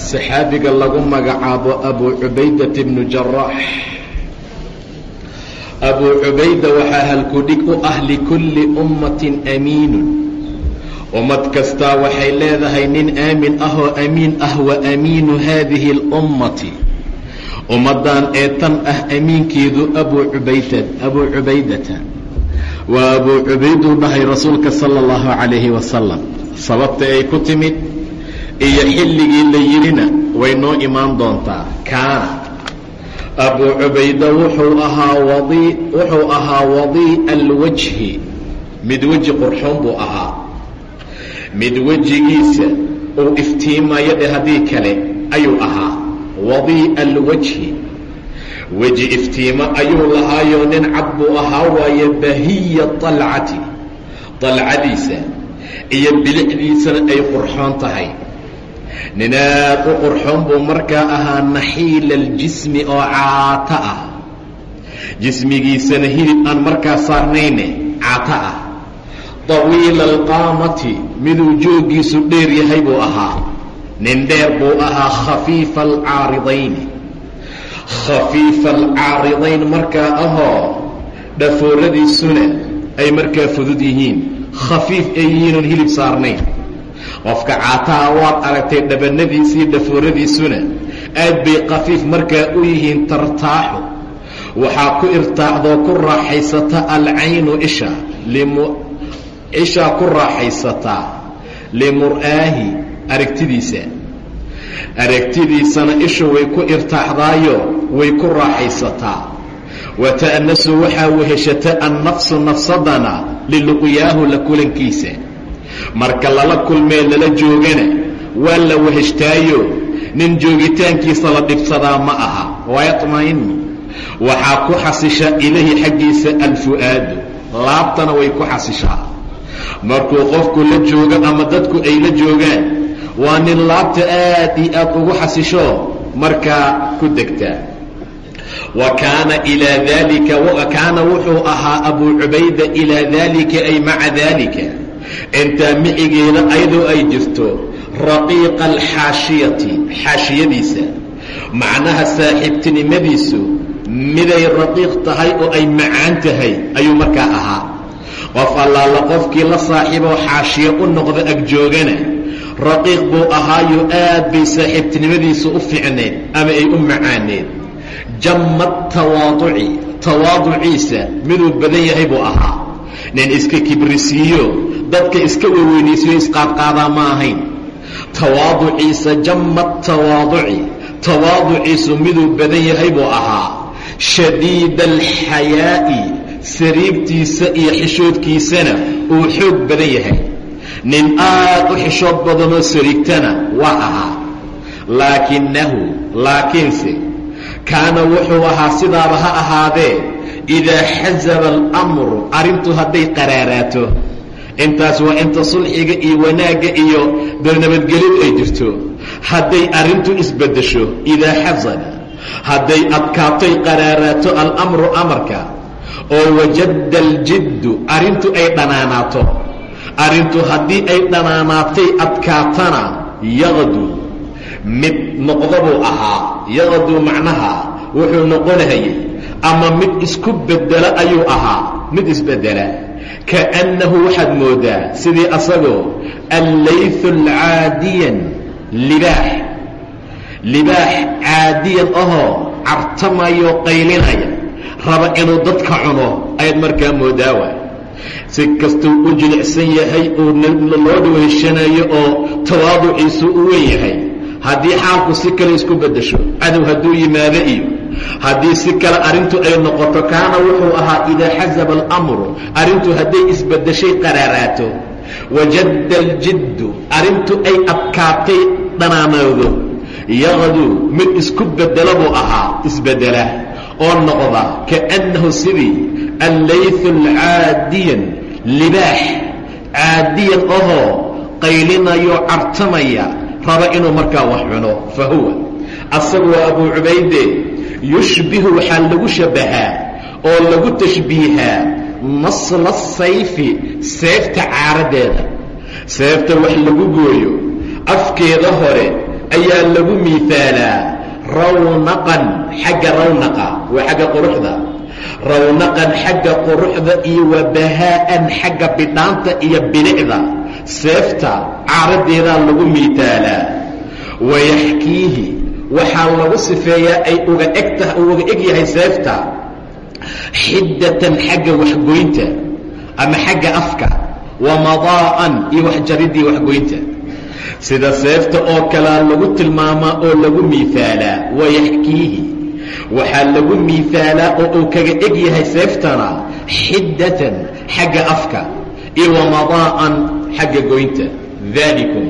saxaabiga lagu magacaabo abu cubaydat bnu jaraax abuu cubayda waxaa halkudhig u ah likulli ummatin amiinun. Ummad kastaa waxay leedahay nin aamin ah oo amiin ah wa amiinu haadihi اlummati ummaddan ee tan ah amiinkeedu abuu cubayda abuu cubaydata. Waa abuu cubayduu dhahay rasuulka sala اllahu calayhi wasalam sababta ay ku timid iyo xilligii la yidhina way noo imaan doontaa. Kaana abuu cubayda wuxuu ahaa wadi wuxuu ahaa wadii'a alwajhi. Mid weji qurxoon buu ahaa. Mid wejigiisa uu iftiimayo dhe haddii kale ayuu ahaa. Wadii'a alwajhi. Weji iftiimo ayuu lahaayo nin cad buu ahaa waaye bahiya alcati dalcadiisa iyo bilicdiisana ay qurxoon tahay nin aad u qurxoon buu markaa ahaa naxiila aljismi oo caato ah. Jismigiisana hilib aan markaa saarnayne caato ah. Tawiila alqaamati miduu jooggiisu dheer yahay buu ahaa. Nin dheer buu ahaa khafiifa alcaaridayni khafiifa alcaaridayn markaa ahoo dhafooradiisuna ay markaa fudud yihiin. Khafiif ay yihiinoon hilib saarnayn qofka caataha waad aragtay dhabanadiisii dhafooradiisuna aad bay khafiif markaa u yihiin tartaaxu. Waxaa ku irtaaxdoo ku raaxaysata alcaynu isha ishaa ku raaxaysataa limur'aahi aragtidiisa. Aragtidiisana ishu way ku irtaaxdaayo way ku raaxaysataa wa ta'nasu waxaa weheshata annafsu nafsadana liluqyaahu la kulankiisa marka lala kulmee lala joogana waa la weheshtaayo. Nin joogitaankiisa la dhibsadaa ma aha. Wayatma'inu waxaa ku xasisha ilahi xaggiisa alfu'aadu laabtana way ku xasishaa. Markuu qofku la joogo ama dadku ay la joogaan waa nin laabta aad iyo aad ugu xasisho markaa ku degtaa. Wa kaana ilaa daalika kaana wuxuu ahaa abuu cubayda ilaa daalika ay maca daalika intaa micigeeda ayadoo ay jirto raqiiqa alxaashiyati xaashiyadiisa. Macnaha saaxiibtinimadiisu miday raqiiq tahay oo ay macaan tahay ayuu markaa ahaa. Qof allaala qofkii la saaxiiboo xaashiyo u noqdo agjoogana raqiiq buu ahaayo aad bay saaxiibtinimadiisu u fiicneed ama ay u macaaneed jammad tawaaduci tawaaduciisa miduu badan yahay buu ahaa. Nin iska kibrisiiyo dadka iska weweynaysiyo isqaadqaadaa ma ahayn. Tawaaduciisa jammad tawaaduci. Tawaaduciisu miduu badan yahay buu ahaa. Shadiida alxayaa'i sariigtiisa iyo xishoodkiisana uu xoog badan yahay. Nin aad u xishood badanoo sariigtana waa ahaa. Laakinahu laakiinse kaana wuxuu ahaa sidaaba ha ahaadee idaa xasaba alamru arrintu hadday qaraaraato intaas waa inta sulxiga iyo wanaagga iyo nabadgelidu ay jirto. Hadday arrintu isbeddesho idaa xasana. Hadday adkaatoy qaraaraato alamru amarka oo wajadda aljiddu arrintu ay dhanaanaato. Arrintu haddii ay dhanaanaatay adkaatana yaqdu. Mid noqdo buu ahaa yaqdu macnaha wuxuu noqonayay ama mid isku beddela ayuu ahaa mid isbeddela kaannahu waxaad moodaa sidii asagoo allaythu alcaadiyan libaax libaax caadiyan ahoo cartamayoo qaylinaya raba inuu dadka cuno ayaad markaa moodaa waay si kastuu u jilicsan yahay uu loo dhaweyshanayo oo tawaaduciisu u wen yahay haddii xaalku si kale isku beddesho cadow hadduu yimaado iyo haddii si kale arrintu ay noqoto kaana wuxuu ahaa idaa xasaba alamru arrintu hadday isbeddeshay qaraaraato. Wajadda aljiddu arrintu ay adkaatay dhanaanoodo. Yaqduu mid isku bedela buu ahaa isbedela oo noqda kaannahu sidii allaythu alcaadiyan libaax. Caadiyan ahoo qaylinayo cartamaya raba inuu markaa wax cuno fa huwa. Asagu waa abuu cubayde yushbihu waxaa lagu shabbahaa oo lagu tashbiihaa nasla sayfi seefta caaradeeda. Seefta wax lagu gooyo afkeeda hore ayaa lagu miihaalaa rawnaqan xagga rawnaqa waa xagga quruxda. Rawnaqan xagga quruxda iyo wa bahaa'an xagga bidhaanta iyo bilicda. Seefta caaradeedaa lagu miitaalaa wayaxkiihi waxaa lagu sifeeyaa ay uga egta uga eg yahay seefta xiddatan xagga waxgoynta ama xagga afka wa madaa'an iyo waxjariddii waxgoynta. Sida seefta oo kalea lagu tilmaamaa oo lagu miihaalaa wayaxkiihi waxaa lagu miihaalaa oo uu kaga eg yahay seeftana xiddatan xagga afka iyo wa madaa'an xagga goynta. Daalikum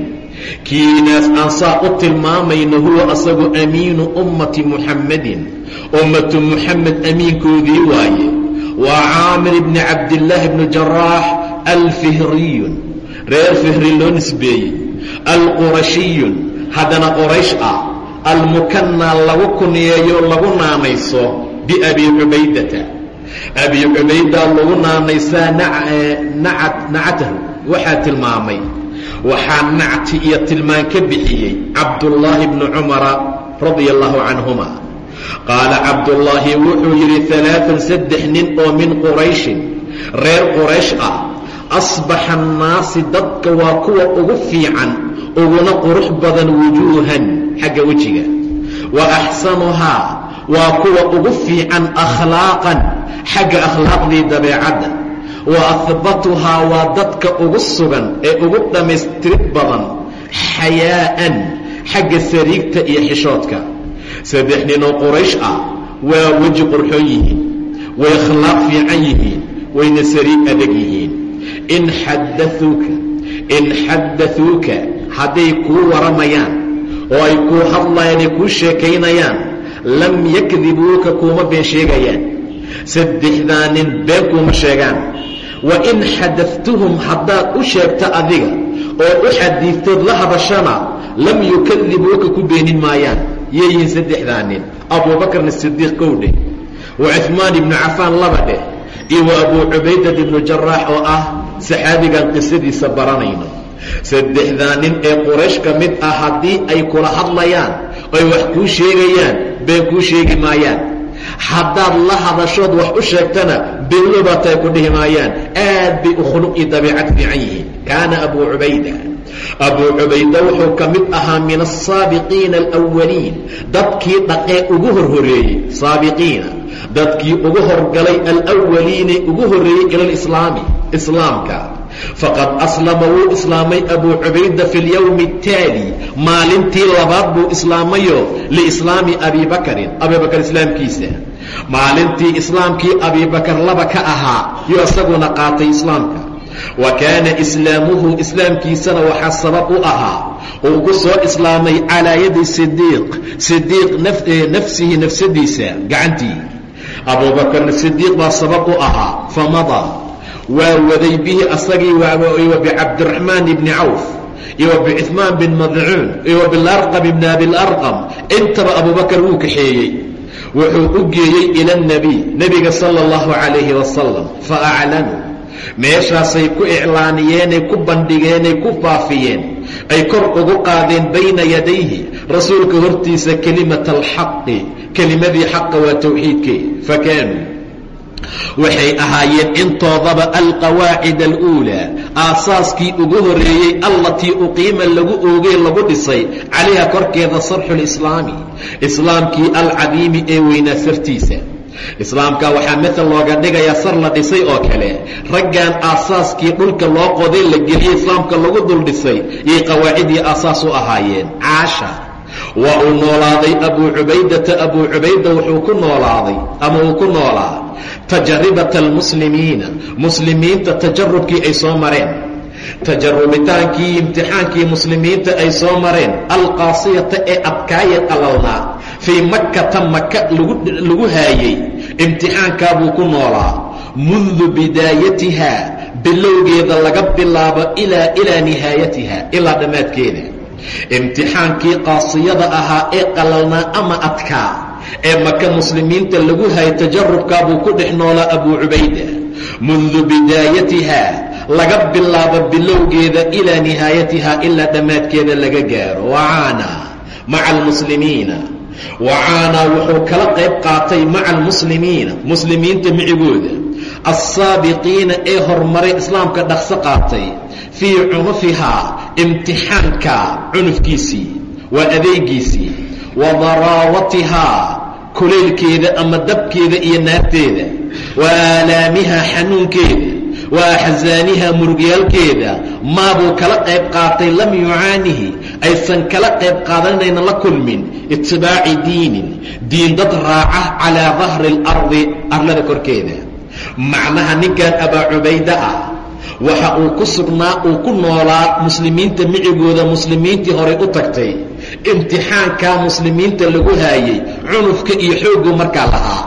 kiinaas aan saa u tilmaamayno huwa asagu amiinu ummati muxammadin ummatu muxamed amiinkoodii waaye. Waa caamir bni cabdillaahi bni jaraax alfihriyun. Reer fihri loo nisbeeyey. Alqurashiyun. Haddana qoraysh ah. Almukanaa lagu kunyeeyo lagu naanayso biabi cubaydata. Abi cubaydaa lagu naanaysaa nacatahu waxaa tilmaamay waxaa nacti iyo tilmaan ka bixiyey cabdullaahi bnu cumara radia allahu canhuma. Qaala cabdullaahi wuxuu yidhi alaaan saddex nin oo min qurayshin reer quraysh ah asbaxa annaasi dadka waa kuwa ugu fiican uguna qurux badan wujuuhan xagga wejiga. Wa axsanuhaa waa kuwa ugu fiican akhlaaqan xagga akhlaaqdii dabeecadda wa ahbatuhaa waa dadka ugu sugan ee ugu dhammaystirid badan xayaa'an xagga sariigta iyo xishoodka. Saddex ninoo quraysh ah waa weji qurxoon yihiin way akhlaaq fiican yihiin wayna sariig adag yihiin. In xadauuka in xadauuka hadday kuu waramayaan oo ay kuu hadlayaan ay kuu sheekaynayaan lam yakdibuuka kuuma been sheegayaan. Saddexdaa nin been kuuma sheegaan wa in xadaftuhum haddaad u sheegta adiga oo u xadiidtood la hadashana lam yukadibuuka ku beenin maayaan yeeyihiin saddexdaa nin abuubakrna sidiiq kow dheh wa cuhmaan ibnu cafaan laba dheh iyo wa abuu cubaydat ibnu jaraax oo ah saxaabigan qisadiisa baranayno saddexdaa nin ee quraysh ka mid ah haddii ay kula hadlayaan oy wax kuu sheegayaan been kuu sheegi maayaan haddaad la hadashood wax u sheegtana beenlobaatay ku dhihi maayaan aad bay u khuluq iyo dabiicad fiican yihiin. Kaana abuu cubayda. Abuu cubayda wuxuu ka mid ahaa min asaabiqiina alwaliin dadkii dhaqee ugu horhoreeyey. Saabiqiina dadkii ugu horgalay alwaliine ugu horreeyey ila lislaami islaamka. Faqad aslama wuu islaamay abuu cubayda fi lyowmi اtaali maalintii labaad buu islaamayo liislaami abi bakarin abibakar islaamkiisa maalintii islaamkii abibakar laba ka ahaa yuu isaguna qaatay islaamka. Wa kaana islaamuhu islaamkiisana waxaa sabab u ahaa uu ku soo islaamay calaa yadi sidiiq sidiiq nafsihi nafsadiisa gacantii. Abuubakarna sidiiq baa sabab u ahaa famadaa waa waday bihi asagii wa bicabdiraxmaan bni cawf iyo wa bin madcuun iyo wa bilarqam ibni abilarqam intaba abubakar wuu kaxeeyey wuxuu u geeyey ila اnebiy nebiga sala اllahu calayhi wasalam fa aclanuu meeshaasay ku iclaaniyeenay ku bandhigeenay ku faafiyeen ay kor ugu qaadeen bayna yadayhi. Rasuulka hortiisa kelimata alxaqi kelimadii xaqa waa towxiidkee fakaanuu waxay ahaayeen intoodaba alqawaacid aluulaa aasaaskii ugu horreeyey allatii uqiima lagu oogey lagu dhisay calayha korkeeda sarxu lislaami islaamkii alcadiimi ee weynaa sartiisa. Islaamka waxaa maal looga dhigayaa sar la dhisay oo kale raggan aasaaskii dhulka loo qoday la geliyey islaamka lagu dul dhisay yay qawaacidii aasaas u ahaayeen. Caasha waa uu noolaaday abuu cubaydata abuu cubayda wuxuu ku noolaaday ama uu ku noolaa tajaribata almuslimiina muslimiinta tajarubkii ay soo mareen. Tajarubitaankii imtixaankii muslimiinta ay soo mareen. Alqaasiyata ee adkaaya qalalnaa. Fii makkata maka lagu haayey. Imtixaankaabuu ku noolaa. Mundu bidaayatiha bilowgeeda laga bilaabo ilaa ilaa nihaayatiha ilaa dhammaadkeeda. Imtixaankii qaasiyada ahaa ee qalalnaa ama adkaa ee maka muslimiinta lagu hayay tajarubkaabuu ku dhex noolaa abuu cubayda. Mundu bidaayatiha laga bilaabo bilowgeeda ilaa nihaayatiha ilaa dhammaadkeeda laga gaaro. Wacaana maca almuslimiina wacaana wuxuu kala qayb qaatay maca almuslimiina muslimiinta micigooda. Alsaabiqiina ee horumaray islaamka dhaqso qaatay. Fii cunufihaa imtixaanka cunufkiisii waa adeegiisii wa daraawatihaa kulaylkeeda ama dabkeeda iyo naarteeda wa aalaamihaa xanuunkeeda wa axsaaniha murugyaalkeeda maabuu kala qayb qaatay lam yucaanihi aysan kala qayb qaadanayna la kulmin itibaaci diinin diin dad raaca calaa dahri اlardi arlada korkeeda macnaha ninkan abaa cubayda ah waxa uu ku sugnaa uu ku noolaa muslimiinta micigooda muslimiintii horay u tagtay imtixaankaa muslimiinta lagu haayey cunufka iyo xooggu markaa lahaa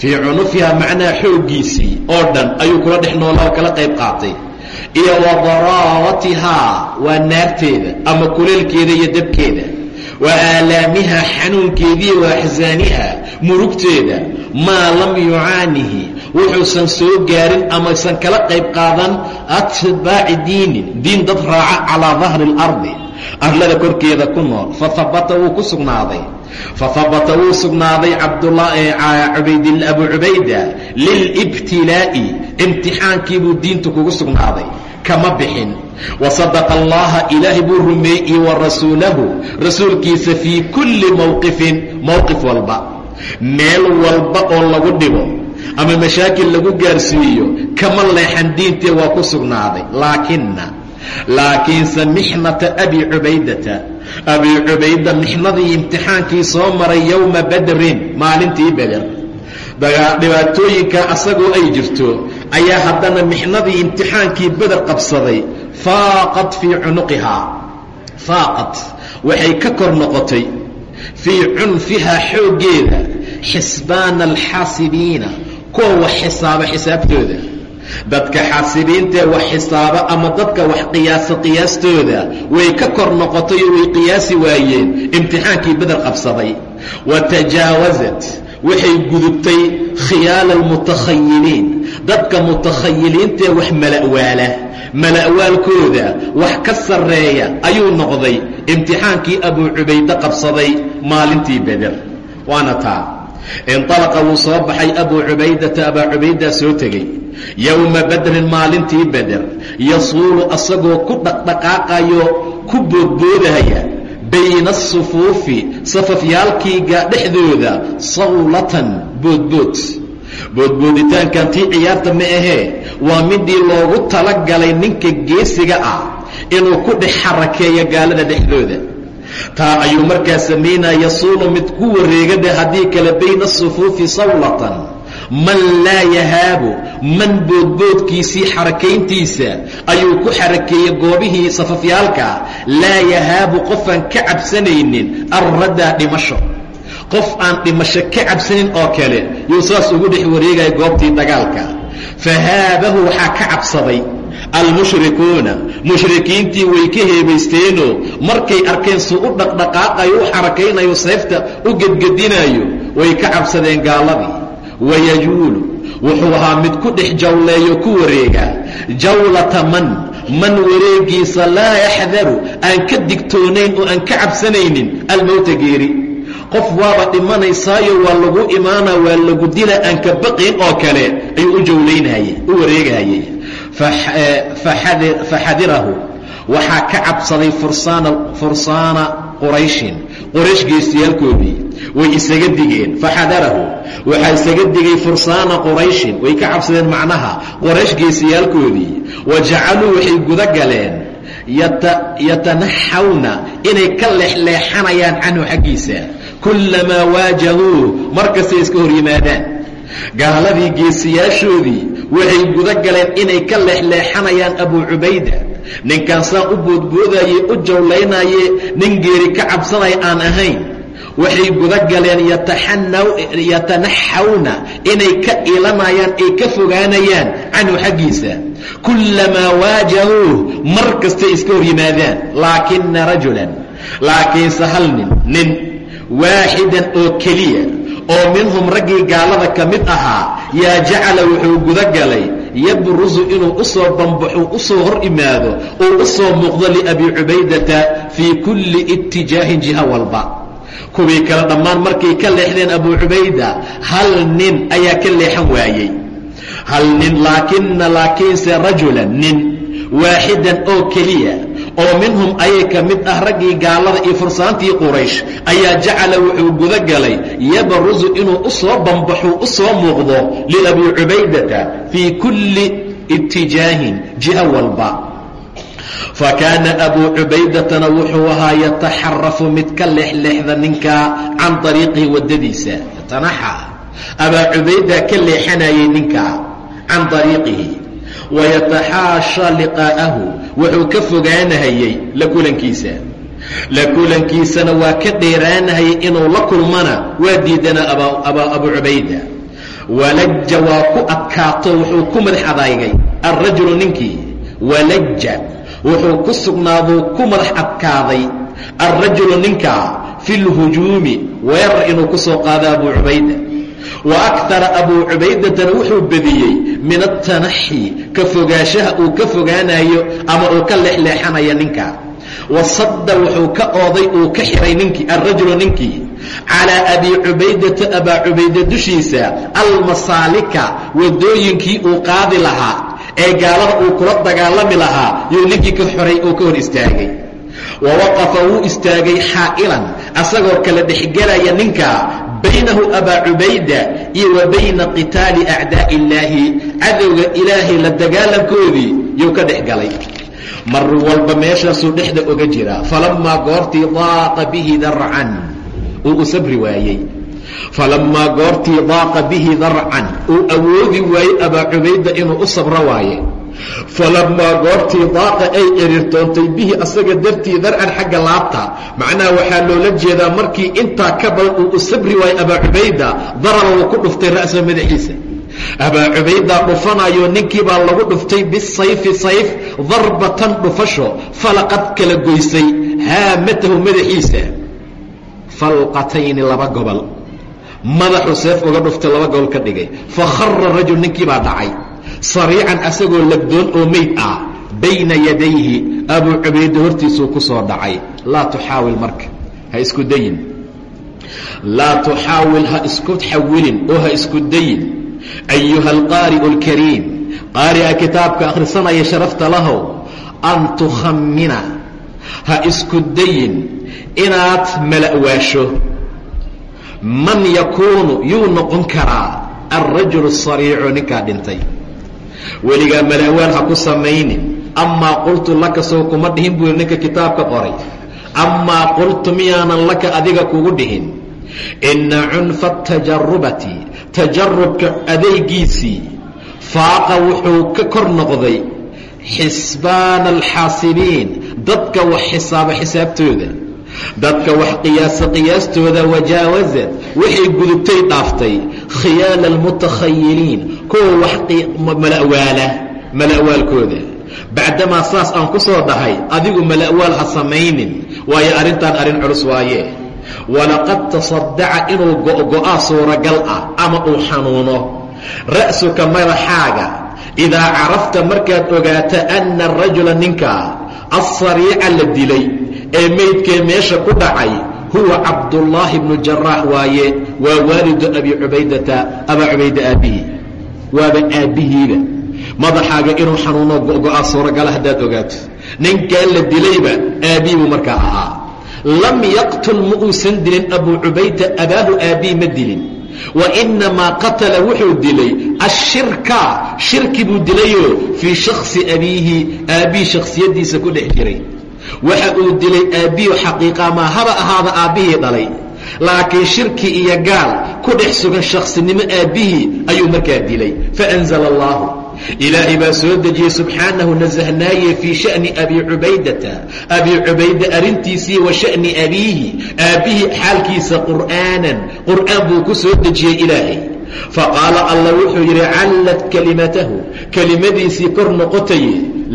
fii cunufiha macnaha xooggiisii oo dhan ayuu kula dhex noolaa oo kala qayb qaatay. Iyo wa daraawatihaa waa naarteeda ama kuleelkeeda iyo dabkeeda. Wa aalaamiha xanuunkeediiyo wa axsaaniha murugteeda maa lam yucaanihi wuxuusan soo gaarin amaysan kala qayb qaadan atbaaci diinin diin dad raaca calaa dahri اlardi arlada korkeeda ku nool. Fahabata wuu ku sugnaaday. Fahabata wuu sugnaaday abu cubayda lilibtilaa'i imtixaankiibuu diintu kugu sugnaaday. Kama bixin. Wasadaqa allaha ilaahay buu rumeeyey iyo wa rasuulahu. Rasuulkiisa fii kulli mowqifin mowqif walba. Meel walba oo lagu dhibo ama mashaakil lagu gaarsiiyo kama leexan diintee waa ku sugnaaday. Laakina laakiinse mixnata abi cubaydata. Abi cubayda mixnadii imtixaankii soo maray yowma badrin maalintii beder dhibaatooyinka asagoo ay jirto ayaa haddana mixnadii imtixaankii beder qabsaday faaqad fii cunuqihaa. Faaqad waxay ka kor noqotay. Fii cunfihaa xooggeeda xisbaana alxaasibiina kuwa wax xisaaba xisaabtooda dadka xaasibiintae wax xisaaba ama dadka wax qiyaasa qiyaastooda way ka kor noqotay oo way qiyaasi waayeen. Imtixaankii beder qabsaday. Wa tajaawasat waxay gudubtay khiyaala almutakhayiliin. Dadka mutakhayiliintaee wax mala'waala. Mala'waalkooda wax ka sarreeya ayuu noqday. Imtixaankii abuu cubayde qabsaday maalintii beder waana taa. Inalaqa wuu soo baxay abuu cubaydata. Abaa cubaydaa soo tegey yowma badrin maalintii beder yasuulu asagoo ku dhaqdhaqaaqayo ku boodboodaya bayna asufuufi safafyaalkiiga dhexdooda sawlatan boodbood boodbooditaankan tii ciyaarta ma ahee waa midii loogu talagalay ninka geesiga ah inuu ku dhex xarakeeyo gaalada dhexdooda taa ayuu markaa samaynaya yasuulu mid ku wareegada haddii kale bayna asufuufi sawlatan man laa yahaabu man boodboodkiisii xarakayntiisa ayuu ku xarakeeyey goobihii safafyaalka. Laa yahaabu qofaan ka cabsanaynin alradaa dhimasho. Qof aan dhimasho ka cabsanin oo kale yuu saas ugu dhex wareegaya goobtii dagaalka. Fahaabahu waxaa ka cabsaday almushrikuuna. Mushrikiintii way ka heebaysteenoo markay arkeen suu u dhaqdhaqaaqayo u xarakaynayo seefta u gedgedinaayo way ka cabsadeen gaaladii wayajuulu. Wuxuu ahaa mid ku dhex jawleeyo ku wareega. Jawlata man man wareegiisa laa yaxdaru aan ka digtoonayn oo aan ka cabsanaynin almowta geeri. Qof waaba dhimanaysaayo waa lagu imaana waa lagu dila aan ka baqayn oo kale ayuu u jawlaynayey u wareegayey faxadirahu waxaa ka cabsaday fursaana qurayshin. Qoraysh geestiyaalkoodii way isaga digeen. Faxadarahu waxaa isaga digay fursaana qurayshin. Way ka cabsadeen macnaha qoraysh geesiyaalkoodii wa jacaluu waxay guda galeen yatanaxawna inay ka leexleexanayaan canhu xaggiisa. Kullamaa waajahuu markastay iska hor yimaadaan. Gaaladii geesiyaashoodii waxay guda galeen inay ka leexleexanayaan abuu cubayda. Ninkaan saa u boodboodaye u jawlaynaye nin geeri ka cabsanaya aan ahayn waxay guda galeen yatanaxawna inay ka ilanayaan ay ka fogaanayaan canhu xaggiisa. Kullamaa waajahuuh mar kastay iska hor yimaadaan. Laakina rajulan laakiinse hal nin nin waaxidan oo keliya oo minhum raggii gaalada ka mid ahaa yaa jacala wuxuu guda galay yabrusu inuu u soo bambaxo u soo hor imaado uu u soo muuqdo liabi cubaydata fii kulli itijaahin jiha walba kuwii kale dhammaan markay ka leexdeen abu cubayda hal nin ayaa ka leexan waayey. Hal nin laakina laakiinse rajulan nin waaxidan oo keliya oo minhum ayay ka mid ah raggii gaalada iyo fursaantii quraysh ayaa jacala wuxuu guda galay yabrusu inuu u soo bambaxo u soo muuqdo liabi cubaydata fii kulli itijaahin jiha walba fa kaana abuu cubaydatana wuxuu ahaa yataxarafu mid ka leexleexda ninka can ariiqihi waddadiisa yatanaxa abaa cubayda ka leexanayay ninka can ariiqihi wayataxaasha liqaa'ahu wuxuu ka fogaanahayey la kulankiisa la kulankiisana waa ka dheeraanahayay inuu la kulmana waa diidana abu cubayda walajja waa ku adkaato wuxuu ku madax adaygay alrajulu ninkii walajja wuxuu ku sugnaaduu ku madax adkaaday alrajulu ninka fi lhujuumi weerar inuu ku soo qaado abu cubayda. Wa akara abuu cubaydatana wuxuu bediyey min atanaxi ka fogaanshaha uu ka fogaanayo ama uu ka leexleexanayo ninka. Wasadda wuxuu ka ooday uu ka xihay ninkii alrajulu ninkii calaa abi cubaydata abaa cubayda dushiisa almasaalika wadooyinkii uu qaadi lahaa ee gaalada uu kula dagaalami lahaa yuu ninkii ka xoray oo ka hor istaagay. Wa waqafa wuu istaagay xaa'ilan asagoo kala dhexgelaya ninka baynahu abaa cubayda iyo wa bayna qitaali acdaa'i illaahi cadowga ilaahay la dagaalankoodii yuu ka dhex galay mar walba meeshaasuu dhexda oga jiraa falammaa goortii daaqa bihi darcan uu u sabri waayey falammaa goortii daaqa bihi darcan uu awoodi waayey abaa cubayda inuu u sabro waaye. Falammaa goortii daaqa ay erirtoontay bihi asaga dartii darcan xagga laabta. Macnaha waxaa loola jeedaa markii intaa ka badan uu u sabri waayo abaa cubayda daraba wuu ku dhuftay ra'sa madaxiisa. Abaa cubaydaa dhufanayo ninkii baa lagu dhuftay bisayfi sayf darbatan dhufasho falaqad kala goysay haamatahu madaxiisa. Falqatayni laba gobol madaxuu seef uga dhuftay laba gobol ka dhigay. Fa khara rajul ninkii baa dhacay. Sariican asagoo lagdoon oo meyd ah bayna yadayhi abuu cubayda hortiisuu ku soo dhacay. Laa tuxaawil marka ha isku dayin. Laa tuxaawil ha isku xawilin oo ha isku dayin. Ayuha alqaari'u alkariim qaari'a kitaabka akhrisanaya sharafta lahow an tukhammina ha isku dayin. Inaad mala'waasho man yakuunu yuu noqon karaa alrajulu asariicu ninkaa dhintay. Weligaa mala'waal ha ku samaynin. Amaa qultu laka sow kuma dhihin buu ninka kitaabka qoray. Amaa qultu miyaanan laka adiga kugu dhihin. Inna cunfa tajarubati tajarubka adeygiisii faaqa wuxuu ka kor noqday xisbaana alxaasibiin dadka wax xisaaba xisaabtooda dadka wax qiyaasa qiyaastooda wajaawasad waxay gudubtay dhaaftay. Khiyaala almutakhayiliin kuwa wax mala'waala mala'waalkooda. Bacdamaa saas aan ku soo dhahay adigu mala'waal ha samaynin waayo arrintan arrin culus waaye. Walaqad tasadaca inuu go'go'aa suuragal ah ama uu xanuuno. Ra'suka madaxaaga idaa carafta markaad ogaata anna arajula ninka alsariica la dilay ee meydkee meesha ku dhacay huwa cabdullaahi bnu jaraax waaye waa waalidu abi cubaydata abaa cubayda aabbihi waaba aabbihiiba. Madaxaaga inuu xanuuno go'go'aa suuragala haddaad ogaato. Ninkaa la dilayba aabbihii buu markaa ahaa. Lam yaqtul ma uusan dilin abuu cubayda abaahu aabbihi ma dilin. Wa inamaa qatala wuxuu dilay ashirka shirki buu dilayoo fii shaksi abiihi aabbihii shakhsiyaddiisa ku dhex jiray waxa uu dilay aabbihi xaqiiqa maa haba ahaada aabbihii dhalay. Laakiin shirki iyo gaal ku dhex sugan shaksinimo aabbihii ayuu markaa dilay. Faanzala allaahu ilaahay baa soo dejiyey subxaanahu nasahnaaye fii sha'ni abi cubaydata. Abi cubayda arrintiisii wa sha'ni abiihi. Aabbihii xaalkiisa qur'aanan. Qur'aan buu ku soo dejiyey ilaahay. Faqaala allah wuxuu yidhi callad kelimatahu kelimadiisii kor noqotaye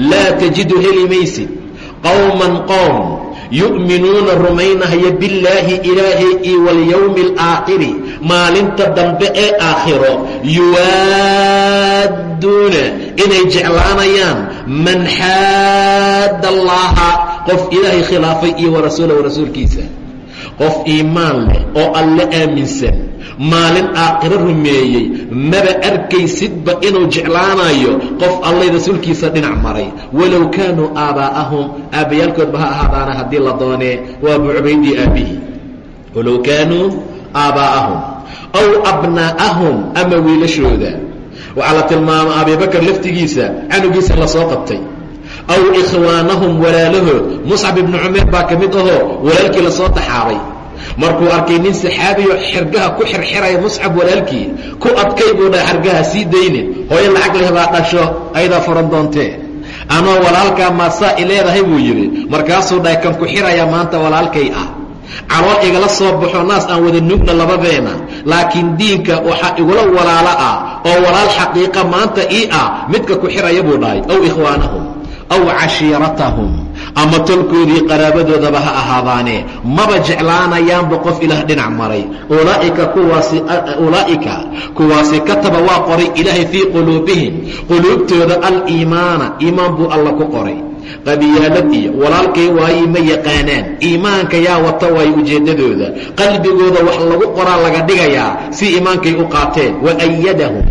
laa tajidu heli maysid qowman qowm yu'minuuna rumaynahaya billaahi ilaahay iyo walyowmi alaakhiri maalinta dambe ee aakhiro yuwaadduuna inay jeclaanayaan man xaadda allaha qof ilaahay khilaafay iyo warasuulahu rasuulkiisa qof iimaan leh oo alle aaminsan. Maalin aakhiro rumeeyey. Maba arkaysidba inuu jeclaanayo. Qof allay rasuulkiisa dhinac maray. Walow kaanuu aabbaa'ahum aabbayaalkoodba ha ahaadaana haddii la doonee. Waa abu cubaydii aabbihii. Walow kaanuu aabbaa'ahum aw abnaa'ahum ama wiilashooda. Waxaa la tilmaama abibakar laftigiisa canugiisa la soo qabtay aw ikhwaanahum walaalahood muscab ibnu cumeer baa ka mid ahoo walaalkii la soo taxaabay markuu arkay nin saxaabiyo xirgaha ku xirxiraya muscab walaalkii ku adkay buu dhaha xargaha sii daynin hooyo lacag leh baa dhasho ayadaa furan doontee anoo walaalkaa maasaa i leedahay buu yidhi markaasuu dhahay kan ku xiraya maanta walaalkay ah calool igala soo baxo naas aan wada nugna labadeena laakiin diinka waxaa igula walaalo ah oo walaal xaqiiqa maanta ii ah midka ku xiraya buu dhahay aw ikhwaanahum aw cashiiratahum. Ama tolkoodii qaraabadoodaba ha ahaadaane maba jeclaanayaanba qof ilaah dhinac maray. Ulaaika kuwaasi ulaa'ika kuwaasi kataba waa qoray ilaahay fii quluubihim. Quluubtooda aliimaana iimaan buu alla ku qoray. Qabyaalad iyo walaalkay waaye ma yaqaanaan. Iimaanka yaa wata waayo ujeeddadooda. Qalbigooda wax lagu qoraa laga dhigayaa si iimaankay u qaateen. Wa ayadahum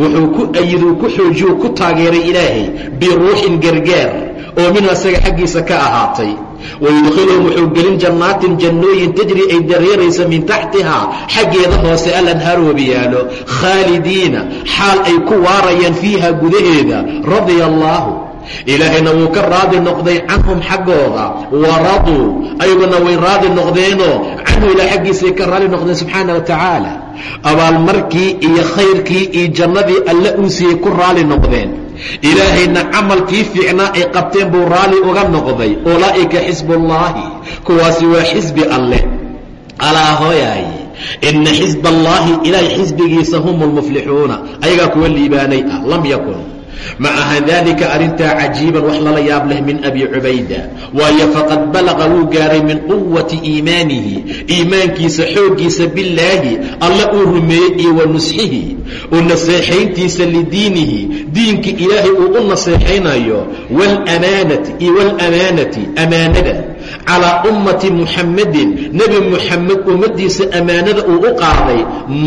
wuxuu ku ayiduu ku xoojiyuu ku taageeray ilaahay biruuxin gargaar oo minhu asaga xaggiisa ka ahaatay. Wayudkhiluhum wuxuu gelin jannaatin jannooyin tajri ay dareeraysa min taxtihaa xaggeeda hoose alanhaaru wabiyaalo khaalidiina xaal ay ku waarayaan fiiha gudaheeda. Radia allaahu ilaahayna wuu ka raadi noqday canhum xaggooda. Waraduu ayaguna way raadi noqdeenoo canhu ilaa xaggiisay ka raadi noqdeen subxaana wa tacaala. Abaalmarkii iyo khayrkii iyo jannadii alle uu siiyey ku raali noqdeen. Ilaahayna camalkii fiicnaa ay qabteen buu raali uga noqday. Ulaa'ika xisbullaahi kuwaasi waa xisbi alleh alaa hooyaay ina xisb allaahi ilaahay xisbigiisa hum lmuflixuuna ayagaa kuwa liibaanay ah lam yakun ma aha daalika arrintaa cajiiban wax lala yaab leh min abi cubayda. Waayo faqad balaqa wuu gaaray min quwati iimaanihi iimaankiisa xooggiisa billaahi alla uu rumeeyey iyo wa nusxihi u naseexayntiisa lidiinihi diinka ilaahay uu u naseexaynayo wlamaanati iyo wlamaanati amaanada calaa ummati muxammadin nebi muxamed ummaddiisa ammaanada uu u qaaday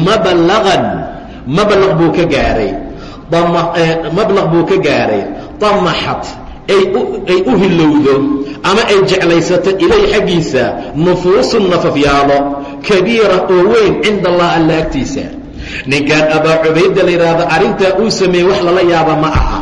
mablaqan mablaq buu ka gaaray mablaq buu ka gaaray. Damaxat ay u hilowdo ama ay jeclaysato ilay xaggiisa nufuusu nafafyaalo kabiira oo weyn cinda allah alla agtiisa ninkan abaa cubayda la yidhaahdo arrintaa uu sameeyey wax lala yaaba ma aha.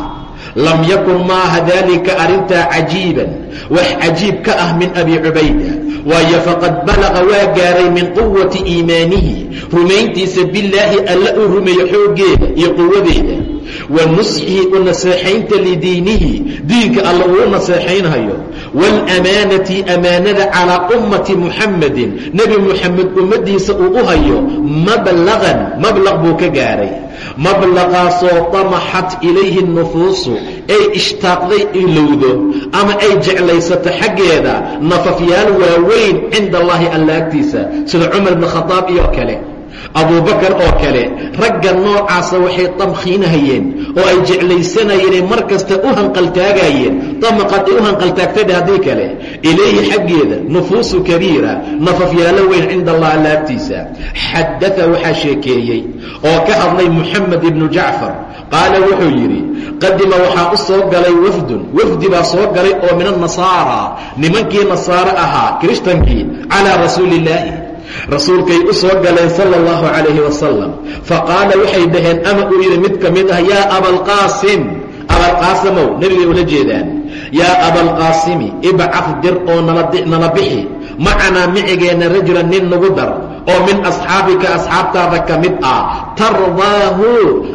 Lam yakun maaha daalika arrintaa cajiiban. Wax cajiib ka ah min abi cubayda waayo faqad balaqa waa gaaray min quwati iimaanihi. Rumayntiisa billaahi alla uu rumeeyo xooggeeda iyo quwadeeda wa nusxihi u naseexaynta lidiinihi diinka alla uu naseexaynhayo waalamaanati amaanada calaa ummati muxammadin nebi muxamed ummaddiisa uu u hayo mablaqan mablaq buu ka gaaray. Mablaqaasoo damaxat ilayhi nufuusu. Ay ishtaaqday ilowdo ama ay jeclaysato xaggeeda. Nafafyaal waaweyn cinda allaahi alla agtiisa sida cumar bn khadaab iyo kale abubakar oo kale ragga noocaasa waxay tamkhiinahayeen oo ay jeclaysanayeenay mar kasta u hanqaltaagayeen damaqad ay u hanqaltaagtadhe haddii kale. Ilayhi xaggeeda nufuusu kabiira nafafyaalo weyn cinda allah alla agtiisa xadaa waxaa sheekeeyey oo ka hadlay muxamed ibnu jacfar. Qaala wuxuu yidhi qadima waxaa u soo galay wafdun wafdi baa soo galay oo min annasaara nimankii nasaare ahaa kirishtankii calaa rasuuli illaahi rasuulkay u soo galeen sala allahu calayhi wasalam faqaala waxay dhaheen ama uu yidhi mid ka mid ah yaa abalqaasim abalqaasimow nebigay ula jeedaan. Yaa abalqaasimi ibcaf dir oo nala bixi. Macanaa micigeenna rajulan nin nagu dar oo min asxaabika asxaabtaada ka mid ah. Tardaahu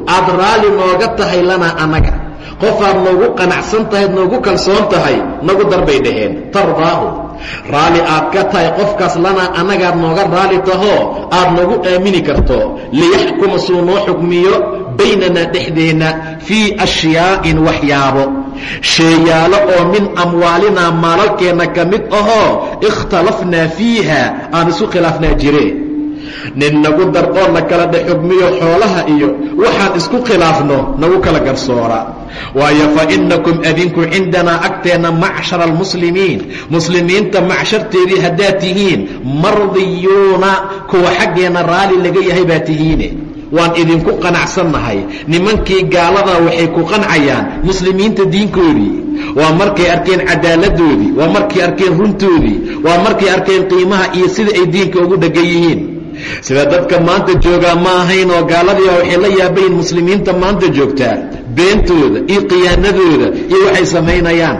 aad raalli nooga tahay lanaa annaga qofaad noogu qanacsan tahayd noogu kalsoon tahay nagu darbay dhaheen. Tardaahu raalli aad ka tahay qofkaas lanaa annagaad nooga raalli tahoo aad nagu aamini karto. Liyaxkuma suu noo xukmiyo baynanaa dhexdeenna fii ashyaa'in waxyaabo. Sheeyaalo oo min amwaalinaa maalalkeenna ka mid ahoo ikhtalafnaa fiiha aan isu khilaafnaa jire nin nagu dar oo na kala dhe xugmiyo xoolaha iyo waxaan isku khilaafno nagu kala garsoora. Waayo fa innakum adinku cindanaa agteenna macshara almuslimiin. Muslimiinta macsharteedii haddaad tihiin mardiyuuna kuwa xaggeenna raalli laga yahay baa tihiine. Waan idinku qanacsannahay. Nimankii gaaladaa waxay ku qancayaan muslimiinta diinkoodii. Waa markay arkeen cadaaladdoodii waa markay arkeen runtoodii waa markay arkeen qiimaha iyo sida ay diinka ugu dheggan yihiin sida dadka maanta joogaa ma ahayn oo gaaladiia waxay la yaabayiin muslimiinta maanta joogtaa beentooda iyo khiyaanadooda iyo waxay samaynayaan.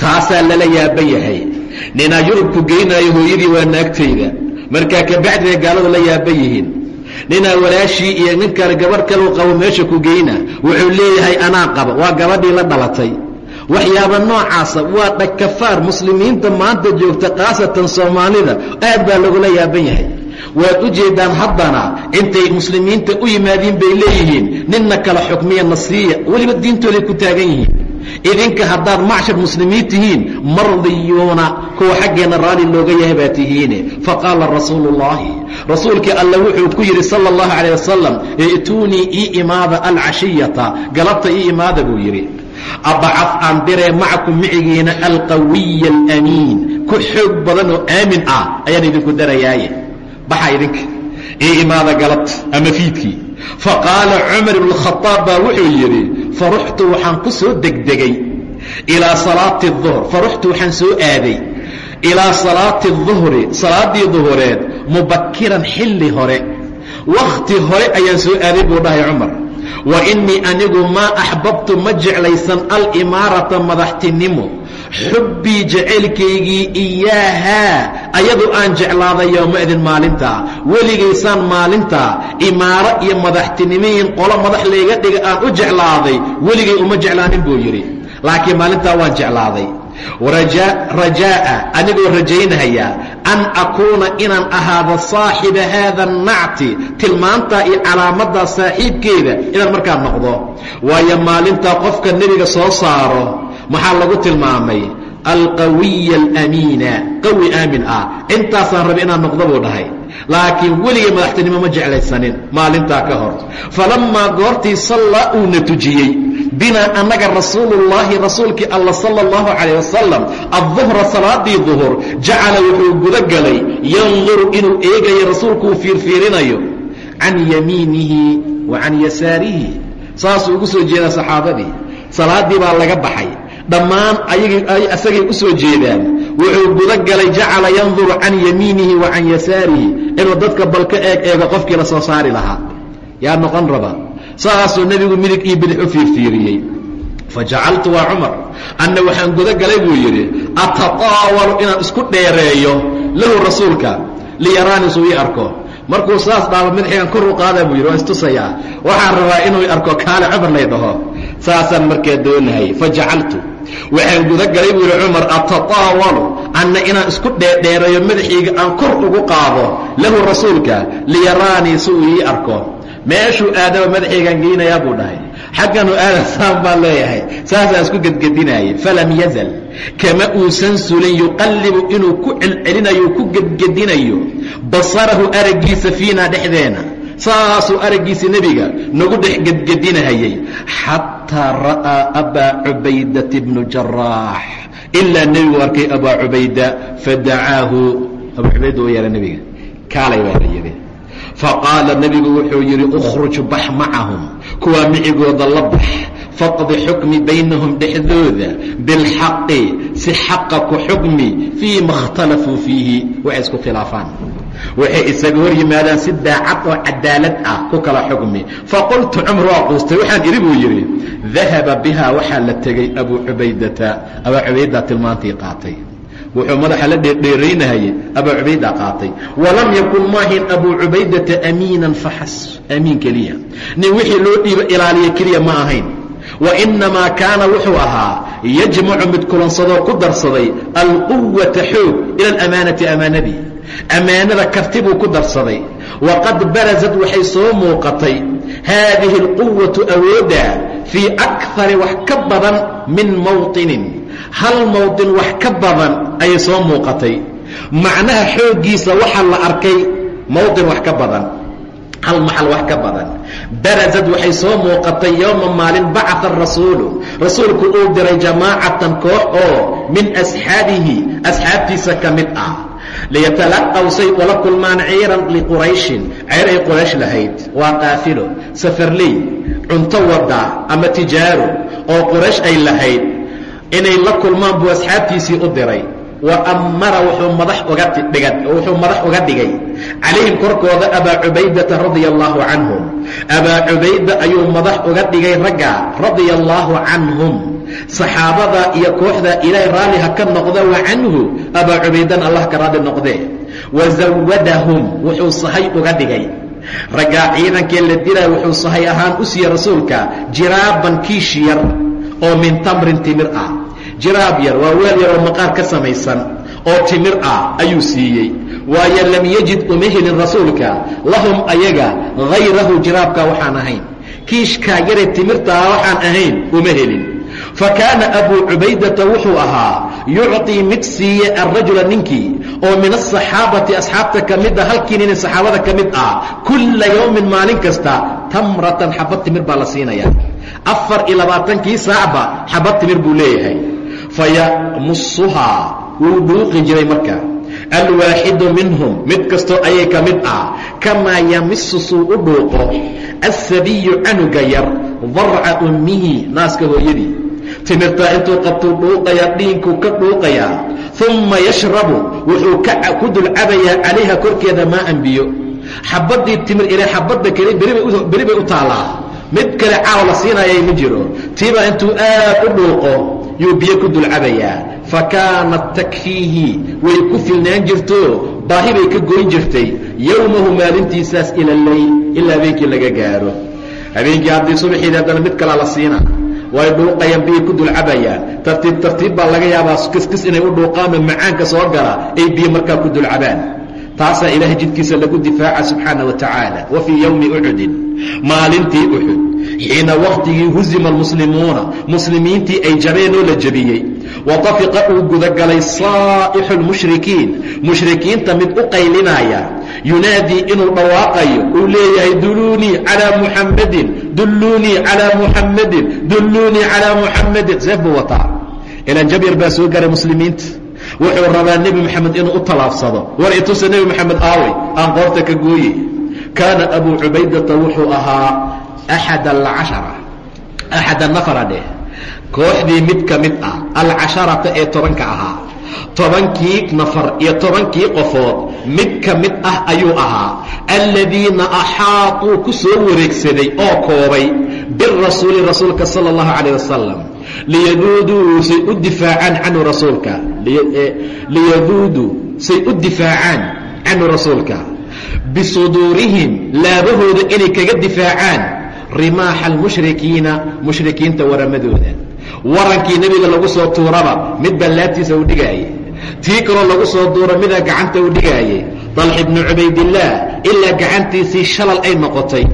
Taasaa lala yaaban yahay. Ninaa yurubku geynaayo hooyadii waa naagtayda. Markaa kabacdina gaaladu la yaaban yihiin. Ninaa walaashii iyo nin kale gabarh kaleu qabo meesha ku geyna wuxuu leeyahay anaa qaba waa gabadhii la dhalatay. Waxyaaba noocaasa waa dhakafaar muslimiinta maanta joogta khaasatan soomaalida aad baa lagula yaaban yahay waad u jeedaan haddana intay muslimiinta u yimaadiin bay leeyihiin ninna kala xukmiya na siiya weliba diintooday ku taagan yihiin. Idinka haddaad macshar muslimiin tihiin mardiyuuna kuwa xaggeenna raalli looga yahay baa tihiine. Faqaala rasuulu ullaahi rasuulkii alla wuxuu ku yidhi sala allahu calayh wasalam i'tuunii ii imaada alcashiyata. Galabta ii imaada buu yidhi. Abacad aan diree macakum micigiina alqawiya alamiin. Ku xoog badan oo aamin ah ayaan idinku darayaaye baxa idinka ii imaada galabta ama fiidkii faqaala cumar ibnu khaaab baa wuxuu yidhi faruxtu waxaan ku soo degdegay ilaa salaati duhr faruxtu waxaan soo aaday ilaa salaati duhri salaaddii duhureed mubakiran xilli hore. Wakhti hore ayaan soo aaday buu dhahay cumar. Wa innii anigu maa axbabtu ma jeclaysan alimaarata madaxtinimo xubbii jacaylkaygii iyaahaa ayadu aan jeclaaday yowmaidin maalintaa weligaysaan maalintaa imaaro iyo madaxtinimiin qolo madax layga dhiga aan u jeclaaday weligay uma jeclaanin buu yidhi. Laakiin maalintaa waan jeclaaday. Rajaa'a anigoo rajaynaya an akuuna inaan ahaado saaxiba haada annacti tilmaantaa iyo calaamaddaa saaxiibkeeda inaan markaa noqdo. Waayo maalintaa qofka nebiga soo saaro maxaa lagu tilmaamay? Alqawiya alamiina. Qawi aamin ah. Intaasaan rabay inaan noqdo buu dhahay. Laakiin weligay madaxtinimo ma jeclaysanin. Maalintaa ka hor. Falammaa goortii sallaa uuna tujiyey binaa annaga rasuulullaahi rasuulkii alla sala allahu calayh wasalam adduhra salaadii duhur jacala wuxuu guda galay yanduru inuu eegayo rasuulku uu fiirfiirinayo. Can yamiinihi wa can yasaarihi. Saasuu ugu soo jeedaa saxaabadii. Salaaddii baa laga baxay dhammaan asagay u soo jeedaan. Wuxuu guda galay jacala yanduru can yamiinihi wa can yasaarihi. Inuu dadka bal ka eeg eego qofkii la soo saari lahaa. Yaa noqon raba. Saasuu nebigu midig iyo bidix u fiirfiiriyey. Fajacaltu waa cumar anna waxaan guda galay buu yidhi. Atataawalu inaan isku dheereeyo lahu rasuulka liyaraani suu ii arko. Markuu saas dhaaba madaxigan kor u qaadaa buu yidhi waa istusayaa. Waxaan rabaa inuu arko kaale cumar lay dhaho. Saasaan markaa doonahay. Fajacaltu waxaan guda galay buu yidhi cumar atataawalu anna inaan isku dheerdheereeyo madaxayga aan kor ugu qaado lahu rasuulka liyaraanii si uu ii arko. Meeshuu aadaba madaxaygaan geynayaa buu dhahay. Xagganu aadan saan baan leeyahay saasaan isku gedgedinaayay falam yazal kama uusan sulin yuqallibu inuu ku celcelinayo ku gedgedinayo. Basarahu araggiisa fiinaa dhexdeena saasuu araggiisa nebiga nagu dhex gedgedinahayay xataa ra'aa abaa cubaydata bnu jaraax ilaa nebigu arkay abaa cubayda fadacaahu. Abaa cubayda oo yeera nebiga. Kaalay baa la yidhi. Faqaala nebigu wuxuu yidhi ukhruj bax macahum. Kuwaa micigooda la bax. Faqdi xukmi baynahum dhexdooda. Bilxaqi si xaqa ku xukmi. Fii ma اkhtalafuu fiihi. Waxay isku khilaafaan waxay isaga hor yimaadaan si daacad oo cadaalad ah ku kala xukmi faqultu cumar waa quustay waxaan idhi buu yidhi dahaba bihaa waxaa la tegey abuu cubaydata. Abaa cubaydaa tilmaantii qaatay. Wuxuu madaxa la dheerdheeraynahayay abaa cubayda qaatay. Walam yakun maahin abuu cubaydata amiinan faxas amiin keliya. Nin wixii loo dhiibo ilaaliya keliya ma ahayn. Wainamaa kaana wuxuu ahaa yajmacu mid kulansadoo ku darsaday alquwata xoog ila alamaanati amaanadii ammaanada karti buu ku darsaday waqad barazad waxay soo muuqatay haadihi alquwatu awoodda fii akari wax ka badan min mawطinin hal mawطin wax ka badan ayay soo muuqatay macnaha xooggiisa waxaa la arkay mawطin wax ka badan hal maxal wax ka badan barazad waxay soo muuqatay yowma maalin bacaa rasuulu rasuulku uu diray jamaacatan koox oo min asxaabihi asxaabtiisa ka mid ah liyatalaqaw say ula kulmaan ciiran liqurayshin ceyr ay quraysh lahayd waa qaafilo safarley cunto wada ama tijaaro oo quraysh ay lahayd inay la kulmaan buu asxaabtiisii u diray wa amara wuxuu madax uga dhigay calayhim korkooda abaa cubaydata radia allaahu canhum abaa cubayda ayuu madax uga dhigay ragga radia allaahu canhum saxaabada iyo kooxda ilaahay raalli ha ka noqda wa canhu abaa cubaydan allah ka raali noqdee wa zawadahum wuxuu sahay uga dhigay raggaa ciidankee la dilaa wuxuu sahay ahaan u siiyey rasuulka jiraaban kiish yar oo min tamrin timir ah jiraab yar waa weel yar oo maqaar ka samaysan oo timir ah ayuu siiyey. Waayo lam yajid uma helin rasuulka lahum ayaga hayrahu jiraabka waxaan ahayn. Kiishkaa yare timirtaa waxaan ahayn uma helin fa kaana abuu cubaydata wuxuu ahaa yucطii mid siiye alrajula ninkii oo min asaxaabati asxaabta ka mid a halkii nin saxaabada ka mid ah kulla yowmin maalin kasta tamratan xabad timir baa la siinaya afar iyo labaatankii saacba xabad timir buu leeyahay fayamusuhaa wuu dhuuqi jiray marka. Alwaaxidu minhum mid kastoo ayay ka mid ah. Kamaa yamisu suu u dhuuqo. Asabiyu canuga yar darca ummihi naaska hooyadii. Timirtaa intuu qabtuu dhuuqayaa dhiinkuu ka dhuuqayaa. Umma yashrabu wuxuu ku dulcabayaa calayha korkeeda maaan biyo xabaddii timir ilaa xabadda kale beri bay u taallaa mid kale caaw la siinayay ma jiro. Tiibaa intuu aad u dhuuqo yuu biyo ku dulcabayaa. Fa kaanat takfiihi way ku filnaan jirto baahi bay ka goyn jirtay. Yowmahu maalintiisaas ila leyl ilaa habeenkii laga gaaro. Habeenkii haddii subaxiidii haddana mid kalaa la siina. Way dhuuqayaan biyay ku dulcabayaan tartiib tartiib baa laga yaabaa kiskis inay u dhuuqaanoo macaanka soo gala ay biyo markaa ku dulcabaan taasaa ilaahay jidkiisa lagu difaaca subxaana wa tacaala. Wa fii yowmi uxudin maalintii uxud xiina wakhtigii huzima almuslimuuna muslimiintii ay jabeen oo la jebiyey watafiqa uu gudagalay saa'ixu lmushrikiin mushrikiinta mid u qaylinaya. Yunaadii inuu dhawaaqayo uu leeyahay duluunii calaa muxammadin dulluunii calaa muxammadin dulluunii calaa muxammadin seef buu wataa. Ilaan jabyar baa soo garay muslimiinta wuxuu rabaa nebi moxamed inuu u tallaabsado war itusa nebi moxamed aaway aan qoorta ka gooye. Kaana abuu cubaydata wuxuu ahaa axad alcashara axad anafara dheh kooxdii mid ka mid ah alcasharata ee tobanka ahaa. Tobankii nafar iyo tobankii qofood mid ka mid ah ayuu ahaa. Aladiina axaaطuu ku soo wareegsaday oo koobay birasuuli rasuulka sala اllahu calayh wasalam liyaduuduu say u difaacaan canhu rasuulka. Liyaduuduu say u difaacaan canhu rasuulka. Bisuduurihim laabahooda inay kaga difaacaan. Rimaaxa almushrikiina mushrikiinta waramadooda. Warankii nebiga lagu soo tuuraba mid baa laabtiisa u dhigaayay tii kaloo lagu soo duuro midaa gacanta u dhigaayay dalx ibnu cubaydillaah ilaa gacantiisii shalal ay noqotay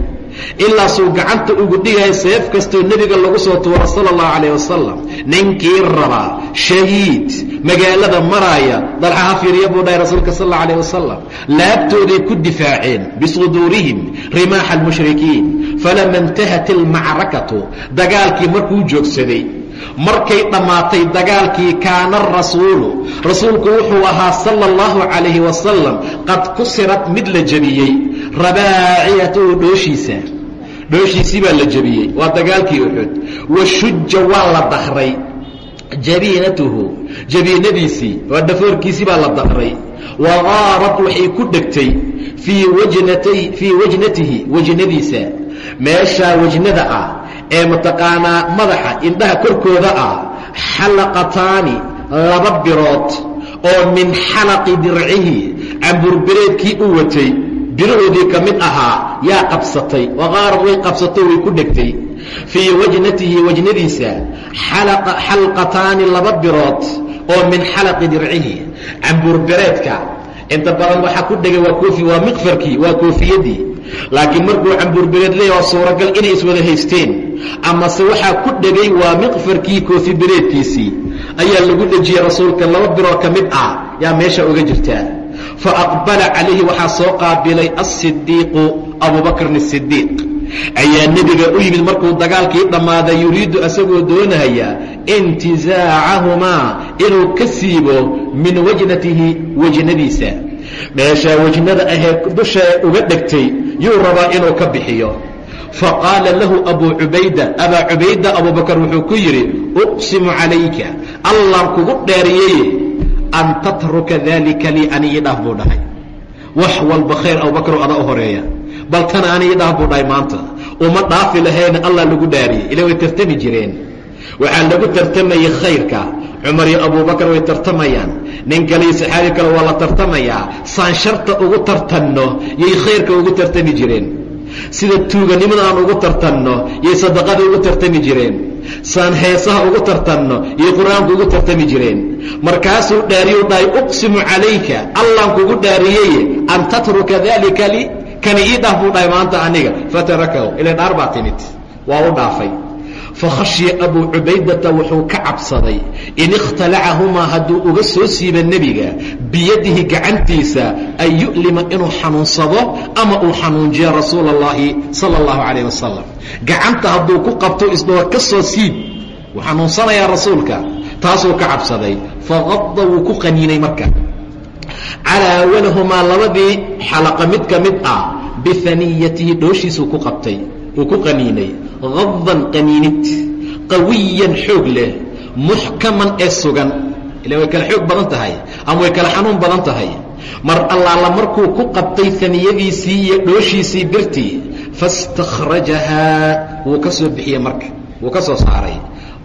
ilaasuu gacanta ugu dhigaya seef kastoo nebiga lagu soo tuuro sala allahu calayh wasalam ninkii rabaa shahiid magaalada maraaya dalxa ha fiiriya buu dhahay rasuulka sal alla alayh wasalam laabtooday ku difaaceen bisuduurihim rimaaxa almushrikiin. Falama intahat ilmacrakatu dagaalkii markuu joogsaday markay dhammaatay dagaalkii kaana arasuulu rasuulku wuxuu ahaa sala allahu calayhi wasalam qad kusirat mid la jebiyey rabaaciyatuhu dhooshiisa. Dhooshiisii baa la jebiyey waa dagaalkii uxud wa shuja waa la dakray jabiinatuhu jabiinadiisii waa dhafoorkiisii baa la dakray wa daarad waxay ku dhegtay fii wajnatay fii wajnatihi wejnadiisa meeshaa wejnada ah ee mataqaanaa madaxa indhaha korkooda ah xalaqataani laba birood oo min xalaqi dircihi camburbereedkii u watay birahoodii ka mid ahaa yaa qabsatay waqaarad way qabsato way ku dhegtay. Fii wajnatihi wajnadiisa xalqataani laba birood oo min xalaqi dircihi camburbereedka inta badan waxaa ku dhegay waa miqfarkii waa koofiyadii laakiin markuu camburbereed leeya waa suuragal inay iswada haysteen. Amase waxaa ku dhegay waa miqfarkii koofi bereedkiisii. Ayaa lagu dhejiyey rasuulka laba biroo ka mid ah. Yaa meesha uga jirtaa fa aqbala calayhi waxaa soo qaabilay asidiiqu abubakrin asidiiq ayaa nebiga u yimid markuu dagaalkii dhammaaday yuriidu asagoo doonaya intizaacahumaa inuu ka siibo min wajnatihi wejnadiisa meeshaa wejnada ahee dusha uga dhegtay yuu rabaa inuu ka bixiyo faqaala lahu abuu cubayda abaa cubayda abubakar wuxuu ku yidhi uqsimu calayka allaan kugu dheeriyeye an tatruka daalika lii ani ii dhaaf buu dhahay wax walba khayr abubakaro ada u horreeya bal tana ani ii dhaaf buu dhahay maanta uma dhaafi lahayna allah lagu dhaariyey ila way tartami jireen waxaa lagu tartamayey khayrka cumar iyo abubakar way tartamayaan nin kale iyo saxaabi kale waa la tartamayaa saan sharta ugu tartanno yay khayrka ugu tartami jireen sida tuuganimada aan ugu tartanno yay sadaqada ugu tartami jireen saan heesaha ugu tartanno yay qur'aanku ugu tartami jireen. Markaasuu dhaariyu dhahay uqsimu calayka allaan kugu dhaariyeye an tatruka dalika li kani ii dhaaf buu dhahay maanta aniga. Fatarakahu ila dhaar baa timid. Waa u dhaafay fakhashya abuu cubaydata wuxuu ka cabsaday in ikhtalacahumaa hadduu uga soo siiba nebiga biyadihi gacantiisa an yu'lima inuu xanuunsado ama uu xanuunjiyo rasuula اllahi sala اllahu calayh wasalam gacanta hadduu ku qabto isdhoo ka soo siib wuu xanuunsanayaa rasuulka taasuu ka cabsaday faqada wuu ku qaniinay marka calaa walahumaa labadii xalaqa mid ka mid ah bihaniyatihi dhooshiisuu ku qabtay uu ku qaniinay hadan qaniinid qawiyan xoog leh muxkaman ee sugan ila way kala xoog badan tahay ama way kala xanuun badan tahay mar allaala markuu ku qabtay haniyadiisii iyo dhooshiisii birtii faاstakhrajahaa wuu ka soo bixiyey marka wuu ka soo saaray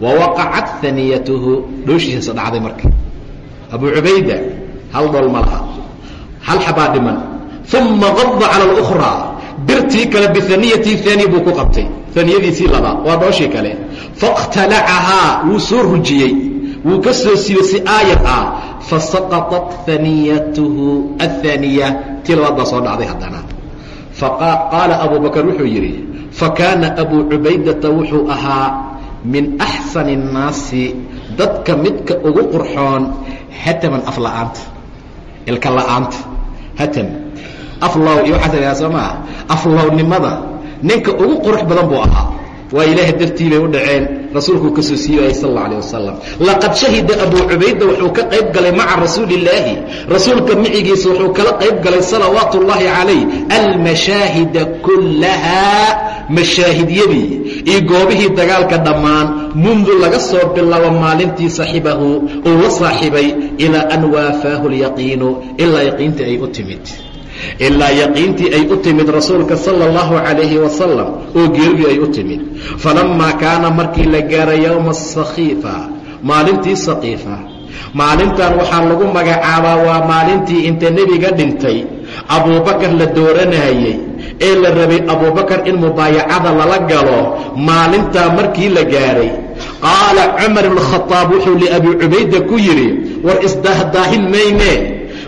wa waqacat haniyatuhu dhooshiisa dhacday marka abu cubayda hal dhool ma laha hal xabaa dhiman uma qada cala اlأkhraa birtii kale bihaniyati haani buu ku qabtay aniyadiisii laba waa dhooshii kale fakhtalacahaa wuu soo rujiyey wuu ka soo siibay si aayad ah fasaqaطat haniyatuhu aلhaaniya tii labaad baa soo dhacday haddana qaala abu bakr wuxuu yidhi fakaana abu cubaydata wuxuu ahaa min axsani الnaasi dadka midka ugu qurxoon hataman afla'aanta ilka la'aanta hatam aflow iyo waxaas lahaa soo maa aflownimada ninka ugu qurux badan buu ahaa. Waa ilaahay dartii bay u dhaceen. Rasuulkuu ka soo siibayay sal alla alih wasalam laqad shahida abuu cubayda wuxuu ka qayb galay maca rasuuli illaahi rasuulka micigiisa wuxuu kala qayb galay salawaatu ullaahi calayh almashaahida kullahaa mashaahidyadii iyo goobihii dagaalka dhammaan. Mundu laga soo bilaabo maalintii saaxibahu uu la saaxibay ilaa an waafaahu lyaqiinu ilaa yaqiintii ay u timid ilaa yaqiintii ay u timid rasuulka sala اllahu calayhi wasalam oo geeridii ay u timid. Falammaa kaana markii la gaaray yowma asakhiifa maalintii sakiifa maalintan waxaa lagu magacaabaa waa maalintii inta nebiga dhintay. Abuubakar la dooranayey ee la rabay abuubakar in mubaayacada lala galo maalintaa markii la gaadhay qaala cumar ibn khadaab wuxuu liabii cubayda ku yidhi war isdaahdaahin mayne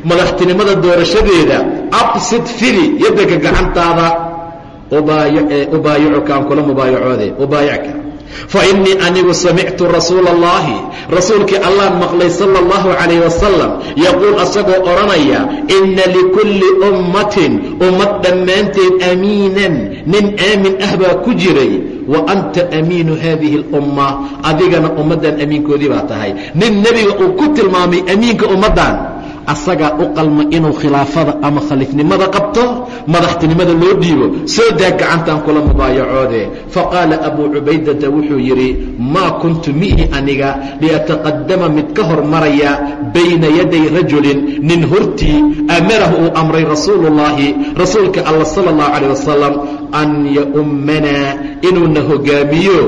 madaxtinimada doorashadeeda absid fidi yaddaka gacantaada ubaayicuka aan kula mubaayacoode ubaayicka fa innii anigu samictu rasuula اllahi rasuulkii allaan maqlay sala اllahu calayh wasalam yaquul asagoo odhanaya inna likulli ummatin ummad dhammaanteed amiinan nin aamin ah baa ku jiray wa anta amiinu haadihi اlumma adigana ummaddan amiinkoodii baa tahay nin nebiga uu ku tilmaamay amiinka ummaddan asagaa u qalma inuu khilaafada ama khaliifnimada qabto madaxtinimada loo dhiibo soo daa gacantaan kula mubaayacoode faqaala abuu cubaydata wuxuu yidhi maa kuntu mihi aniga liataqadama mid ka hormaraya bayna yaday rajulin nin hortii amarahu uu amray rasuulullaahi rasuulka alla sala اllahu calayh wasalam an yaummanaa inuuna hogaamiyo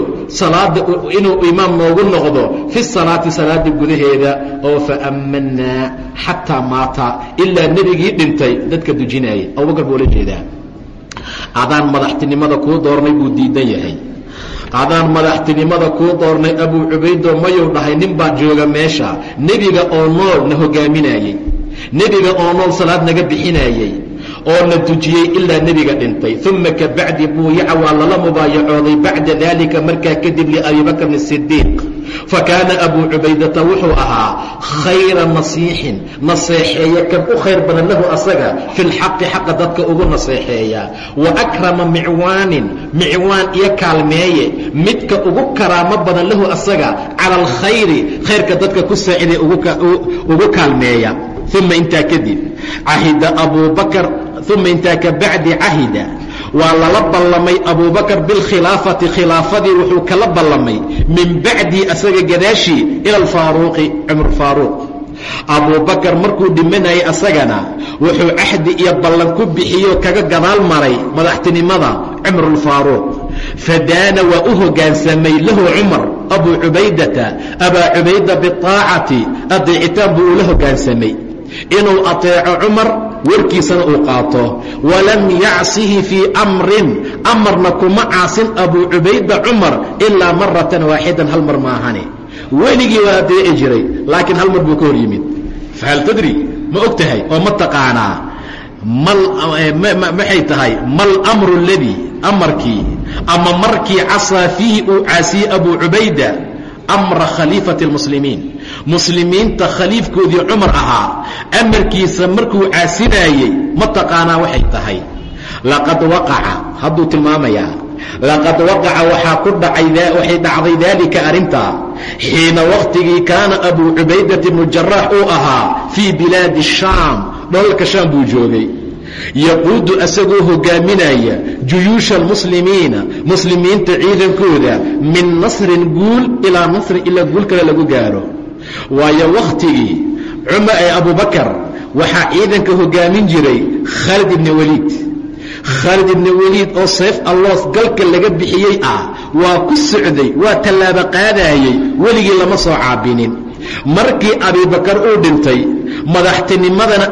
salaada inuu imaam noogu noqdo fi salaati salaada gudaheeda oo faammanaa xataa maata ilaa nebigii dhintay dadka dujinaya abubakar buu la jeedaa. Adaan madaxtinimada kuu doornay buu diidan yahay. Adaan madaxtinimada kuu doornay abuu cubaydo mayuu dhahay nin baa jooga meesha nebiga oo nool na hogaaminayey nebiga oo nool salaad naga bixinayey oo la dujiyey ilaa nebiga dhintay. Uma kabacdi buuyaca waa lala mubaayacooday bacda dalika markaa kadib liabibakrin sidiiq fakaana abuu cubaydata wuxuu ahaa khayra nasiixin naseexeeya kan u khayr badan lahu asaga fi lxaqi xaqa dadka ugu naseexeeya. Wa akrama micwaanin micwaan iyo kaalmeeye midka ugu karaamo badan lahu asaga cala alkhayri khayrka dadka ku saaciday ugu kaalmeeya. Uma intaa kadib cahida abubakar uma intaa kabacdi cahida waa lala ballamay abubakar bilkhilaafati khilaafadii wuxuu kala ballamay min bacdii asaga gadaashii ila alfaaruuqi cumar faaruuq abubakar markuu dhimanayay asagana wuxuu cahdi iyo ballan ku bixiyo kaga gadaal maray madaxtinimada cumrulfaaruuq fadaana waa u hoggaansamay lahu cumar abuu cubaydata abaa cubayda biaacati adeecitaan buu ula hoggaansamay inuu ateeco cumar warkiisana uu qaato walam yacsihi fii amrin amarna kuma caasin abuu cubayda cumar ilaa maratan waaxidan hal mar maahane weligii waa adeeci jiray laakiin hal mar buu ka hor yimid. Fahal tadri ma og tahay oo ma taqaanaa? Maxay tahay? Mal amru اladii amarkii ama markii casaa fiihi uu caasiyey abuu cubayda amra khaliifati اlmuslimiin muslimiinta khaliifkoodii cumar ahaa amarkiisa markuu caasinaayey ma taqaanaa waxay tahay laqad waqaca hadduu tilmaamayaa laqad waqaca waxaa ku dhacay waxay dhacday daalika arrintaa xiina wakhtigii kaana abuu cubaydata bnu jaraax uu ahaa fii bilaadi shaam dholalka shaam buu joogay yaquudu asagoo hogaaminaya juyuusha almuslimiina muslimiinta ciidankooda min nasrin guul ilaa nasrin ilaa guul kale lagu gaaro. Waayo wakhtigii cumar ee abubakar waxaa ciidanka hogaamin jiray khaalid ibni weliid khaalid ibni weliid oo sayf alloos galka laga bixiyey ah waa ku socday waa tallaabo qaadaayey weligii lama soo caabinin markii abibakar uu dhintay madaxtinimadana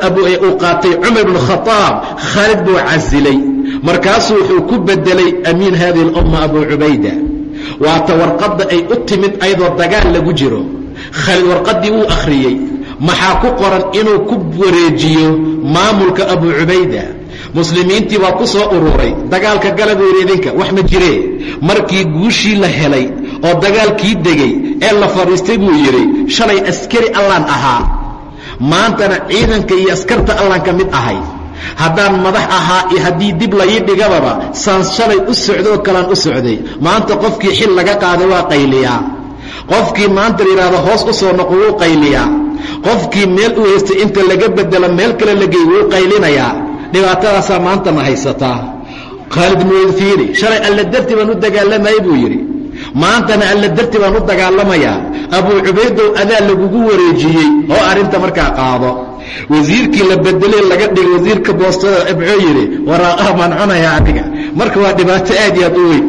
uu qaatay cumar bnu khaaab khaalid buu casilay. Markaasuu wuxuu ku bedelay amiin hadihi اlumma abuu cubayda waata warqadda ay u timid ayadoo dagaal lagu jiro. Khaalid warqaddii wuu akhriyey maxaa ku qoran inuu ku wareejiyo maamulka abuu cubayda muslimiintii baa ku soo ururay dagaalka gala buu yidhi idinka wax ma jiree. Markii guushii la helay oo dagaalkii degey ee la fadhiistay buu yidhi shalay askari allaan ahaa. Maantana ciidanka iyo askarta allaan ka mid ahay. Haddaan madax ahaa iyo haddii dib laii dhigababa saan shalay u socdoo kalaan u socday. Maanta qofkii xil laga qaaday waa qayliyaa. Qofkii maanta la yidhahdo hoos u soo noqo wuu qayliyaa. Qofkii meel u haystay inta laga bedelo meel kale la geey wuu qaylinayaa. Dhibaatadaasaa maantana haysataa. Khaalid mufiiri shalay alla darti baan u dagaalamayay buu yidhi maantana alla darti baan u dagaalamayaa abuu cubaydow adaa lagugu wareejiyey oo arrinta markaa qaado. Wasiirkii la bedelay laga dhigay wasiirka boostada ebcoo yidhi waraaqaha maan cunayaa aniga marka waa dhibaato aad iyo aad u weyn.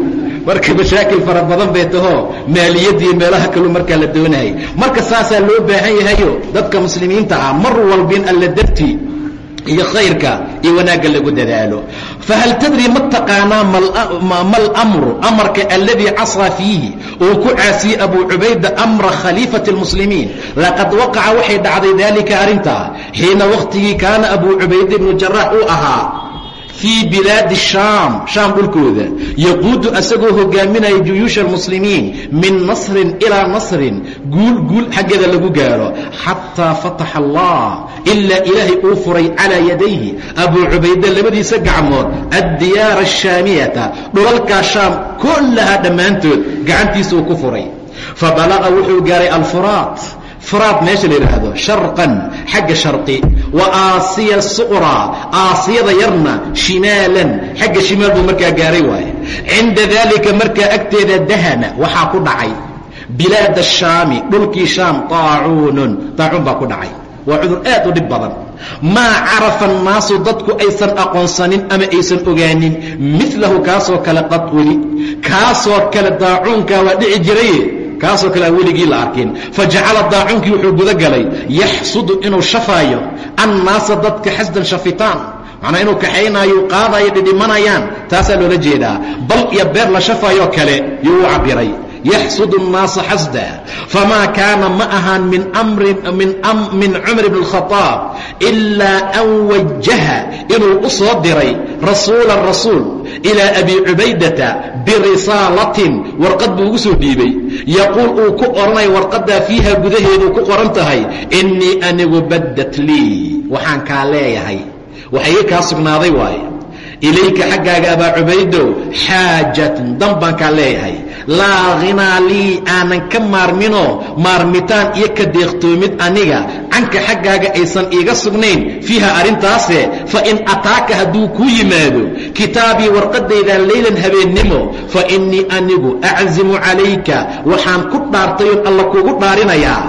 Marka mashaakil fara badan bay tahoo maaliyadii meelaha kalu markaa la doonayay. Marka saasaa loo baahan yahayo dadka muslimiinta ah mar walbin alla dartii iyo khayrka iyo wanaagga lagu dadaalo. Fahal tadri ma taqaanaa mal amru amarka aladii casaa fiihi uu ku caasiyey abuu cubayda amra khaliifati اlmuslimiin laqad waqaca waxay dhacday daalika arrintaa xiina wakhtigii kaana abuu cubayda ibnu jaraax uu ahaa fii bilaadi shaam shaam dhulkooda. Yaquudu asagoo hogaaminaya juyuusha almuslimiin min nasrin ilaa nasrin guul guul xaggeeda lagu gaaro xataa fataxa allah ilaa ilaahay uu furay calaa yadayhi. Abuu cubayde labadiisa gacmood addiyaara ashaamiyata dhulalkaa shaam kullahaa dhammaantood gacantiisa uu ku furay. Fabalaqa wuxuu gaaray alfuraat furaad meesha la yidhaahdo sharqan xagga sharqi wa aasiya suqraa aasiyada yarna shimaalan xagga shimaal buu markaa gaaray waaye. Cinda daalika markaa agteeda dahana waxaa ku dhacay. Bilaad ashaami dhulkii shaam taacuunun taacuun baa ku dhacay. Waa cudur aad u dhib badan. Maa carafa annaasu dadku aysan aqoonsanin ama aysan ogaanin milahu kaasoo kale qad weli kaasoo kale daacuunkaa waa dhici jiraye kaasoo kale aan weligii la arkin fajacala daacuunkii wuxuu guda galay yaxsudu inuu shafaayo annaasa dadka xasdan shafitaan macnaa inuu kaxaynaayo qaadayo dhidhimanayaan taasaa loola jeedaa bal iyo beer la shafaayoo kale yuu u cabbiray yaxsud الnaasa xasda famaa kaana ma ahaan min min cumar bn الkhطaab ilaa an wajaha inuu u soo diray rasuula rasuul ilaa abi cubaydata birisaalatin warqad buu ugu soo dhiibay. Yaquul uu ku odhanaya warqaddaa fiiha gudaheeduu ku qoran tahay innii anigu baddat lii waxaan kaa leeyahay. Waxa iga kaa sugnaaday waaye ilayka xaggaaga abaa cubaydow xaajatun dan baan kaa leeyahay. Laa ghinaa lii aanan ka maarminoo maarmitaan iyo ka deeqtoomid aniga. Canka xaggaaga aysan iiga sugnayn fiiha arrintaase fa in ataaka hadduu kuu yimaado kitaabii warqadaydan leylan habeennimo fa innii anigu aczimu calayka waxaan ku dhaartayoon alla kuugu dhaarinayaa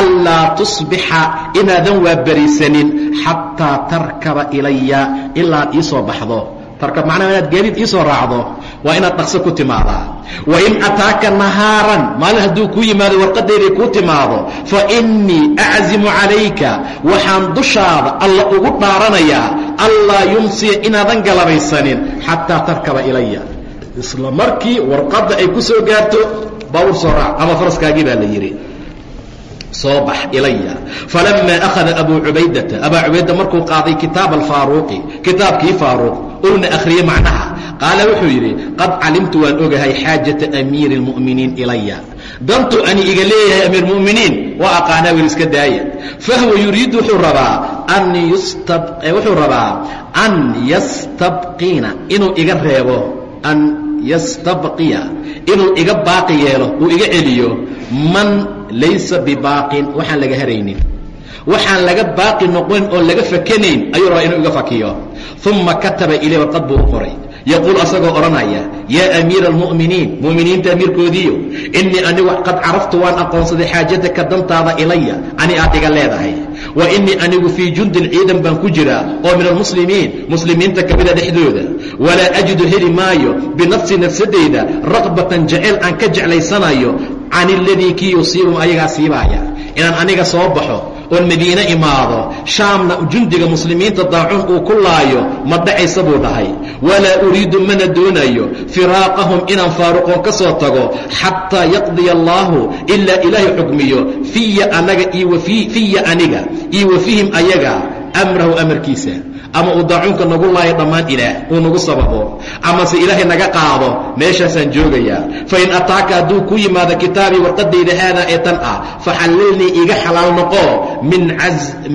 anlaa tusbixa inaadan waa barisanin xataa tarkaba ilaya ilaad ii soo baxdo tarkab macnaha inaad gaadiid ii soo raacdo waa inaad dhaqso ku timaadaa wa in ataaka nahaaran maalin hadduu kuu yimaado warqadayday kuu timaado fa innii aczimu calayka waxaan dushaada alla ugu dhaaranayaa allaa yumsiya inaadan galabaysanin xataa tarkaba ilaya isla markii warqadda ay ku soo gaarto baawur soo raac ama faraskaagii baa la yidhi soo bax ilaya. Falamaa akhada abuu cubaydata abaa cubayda markuu qaaday kitaab alfaaruuqi kitaabkii faaruuq uuna akhriyey macnaha qaala wuxuu yidhi qad calimtu waan ogahay xaajata amiiri اlmu'miniin ilaya. Dantu ani iga leeyahay amiir muminiin waa aqaanaa wel iska daaya. Fahwa yuriidu wuxuu rabaa wuxuu rabaa an yastabqiina inuu iga reebo an yastabqiya inuu iga baaqi yeelo uu iga celiyo man laysa bibaaqin waxaan laga haraynin. Waxaan laga baaqi noqonin oo laga fakanayn ayuu rabaa inuu iga fakiyo. Uma kataba ilay warqad buu u qoray. Yaquul asagoo odhanaya yaa amiira almu'miniin mu'miniinta amiirkoodiiyo innii anigu qad caraftu waan aqoonsaday xaajataka dantaada ilaya ani aad iga leedahay. Wa innii anigu fii jundin ciidan baan ku jiraa oo min almuslimiin muslimiinta ka mida dhexdooda. Walaa ajidu heli maayo binafsi nafsadayda raqbatan jaceyl aan ka jeclaysanayo can iladii kii yusiibum ayagaa siibaaya inaan aniga soo baxo oon madiine imaado shaamna jundiga muslimiinta daacuun uu ku laayo ma dhacaysa buu dhahay. Walaa uriidu mana doonayo. Firaaqahum inaan faaruqoon ka soo tago xataa yaqdiya allaahu ilaa ilaahay xukmiyo fiya anaga fiya aniga iyo wa fihim ayaga amrahu amarkiisa ama uu daacuunka nagu laayo dhammaan ilaah uu nagu sababo amase ilaahay naga qaado meeshaasaan joogayaa. Fain ataaka hadduu ku yimaado kitaabii warqadayda haadaa ee tan ah faxallilnii iga xalaal noqo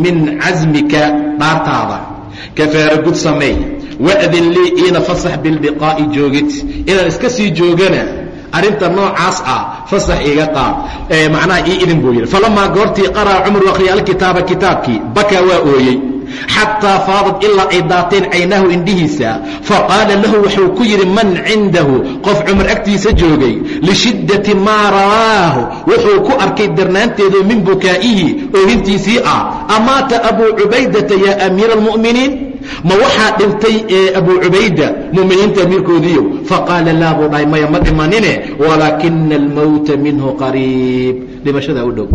min casmika dhaartaada. Kafaara gud sameey. Wa'din lii iina fasax bilbiqaa'i joogid inaan iska sii joogana arrinta noocaas ah fasax iga qaad. Macnaha ii idin buu yidhi. Falamaa goortii qaraa cumar akhriya alkitaaba kitaabkii bakaa waa ooyey xataa faadad ilaa ay daateen caynaahu indhihiisa faqaala lahu wuxuu ku yidhi man cindahu qof cumar agtiisa joogay lishiddati maa rawaahu wuxuu ku arkay darnaanteedu min bukaa'ihi oohintiisii ah amaata abuu cubaydata yaa amiira almu'miniin ma waxaa dhintay abuu cubayda mu'miniinta amiirkoodiiyo faqaala laa buu dhahay maya ma dhimanine walaakina almowta minhu qariib dhimashadaa u dhow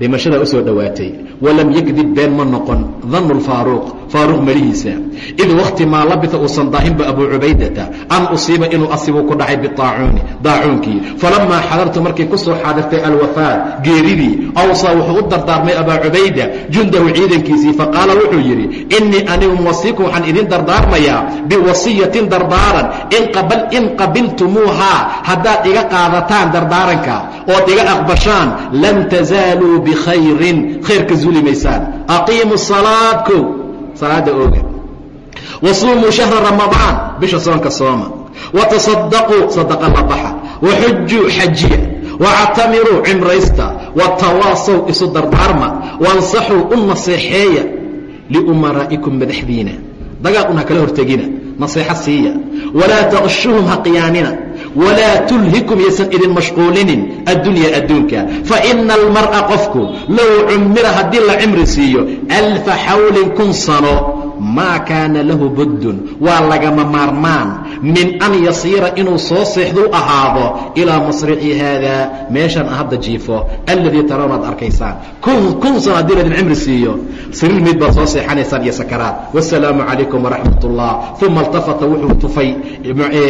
dhimashadaa u soo dhowaatay walam yakdib been ma noqon danu lfaaruuq faaruuq melihiisa. Id wakhti maa labita uusan daahinba abuu cubaydata an usiiba inuu asibuu ku dhacay biaacuuni daacuunkii. Falamaa xadartu markay ku soo xaadirtay alwafaad geeridii awsaa wuxuu u dardaarmay abaa cubayda jundahu ciidankiisii faqaala wuxuu yidhi innii anigu muwasiiku waxaan idin dardaarmayaa biwasiyatin dardaaran in qabiltumuuhaa haddaad iga qaadataan dardaaranka ood iga aqbashaan lan tazaaluu bikhayrin khayrka zuli maysaan aqiimu salaad kow salaada ooga wasuumuu shahra ramadaan bisha soonka sooma. Watasadaquu sadaqa la baxa waxujuu xajiya wactamiruu cimraysta. Watawaasow isu dardaarma. Wansaxuu u naseexeeya liumaraa'ikum madaxdiina. Dagaal un kala hortegina. Naseexo siiya. Walaa taqshuhum ha qiyaanina walaa tulhikum yaysan idin mashquulinin addunya adduunka faina almar'a qofku low cumira haddii la cimri siiyo alfa xawlin kun sano maa kaana lahu buddun waa lagama maarmaan. Min an yasiira inuu soo seexdu u ahaado ilaa masrici haadaa meeshan hadda jiifo alladii tarawna ad arkaysaan. Kun sano haddii laydin cimri siiyo sariir mid baad soo seexanaysaan iyo sakaraad. Wasalaamu calaykum waraxmat ullah uma altafata wuxuu tufay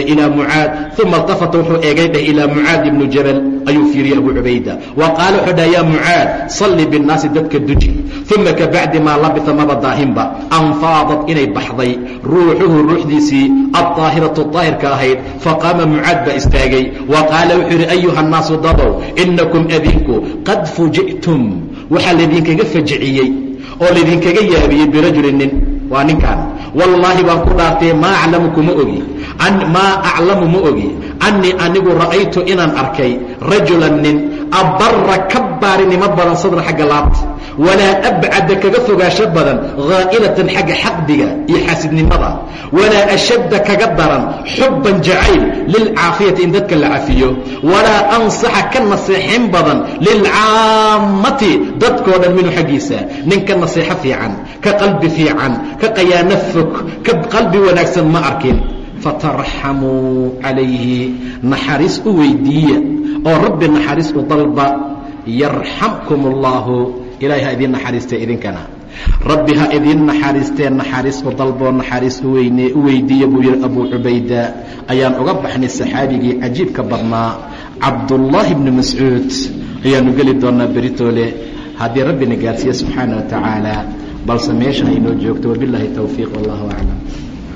ilaa mucaad. Uma altafata wuxuu eegay dheh ilaa mucaad ibnu jabal ayuu fiiriyey abu cubayda. Wa qaala wuxuu dhaha yaa mucaad salli binnaasi dadka duji. Uma kabacdi maa labisa maba daahinba anfaadat inay baxday ruuxuhu ruuxdiisii alطaahiratu طaahirka ahayd faqaama mucaad baa istaagay wa qaala wuxuu yidhi ayuha الnaasu dadow inakum adinku qad fuji'tum waxaa laydinkaga fajiciyey oo laydinkaga yaabiyey birajuli nin waa ninkan wallaahi baan ku dhaartay maa aclamu kuma ogi maa aclamu ma ogi annii anigu ra'aytu inaan arkay rajulan nin abara ka baarinimo badan sadran xagga laabta walaa abcada kaga fogaansho badan haa'ilatan xagga xaqdiga iyo xaasidnimada. Walaa ashadda kaga daran xubban jacayl lilcaafiyati in dadka la cafiyo walaa ansaxa ka naseexayn badan lilcaammati dadkoo dhan minhu xaggiisa. Nin ka naseexo fiican ka qalbi fiican ka qayaano fog ka qalbi wanaagsan ma arkin. Fataraxamuu calayhi naxariis u weydiiya. Oo rabbi naxariis u dalba. Yarxamkum اllahu ilaahay ha idiin naxariistee idinkana. Rabbi ha idiin naxariistee naxariis u dalboo naxariis uweyne u weydiiya buu yihi abuu cubayda. Ayaan uga baxnay saxaabigii cajiibka badnaa cabdullaahi bni mascuud. Ayaanu geli doonaa beritoole. Haddii rabbina gaarsiiye subxaana wa tacaala balse meesha haynoo joogto wabilaahi towfiiq wallahu aclam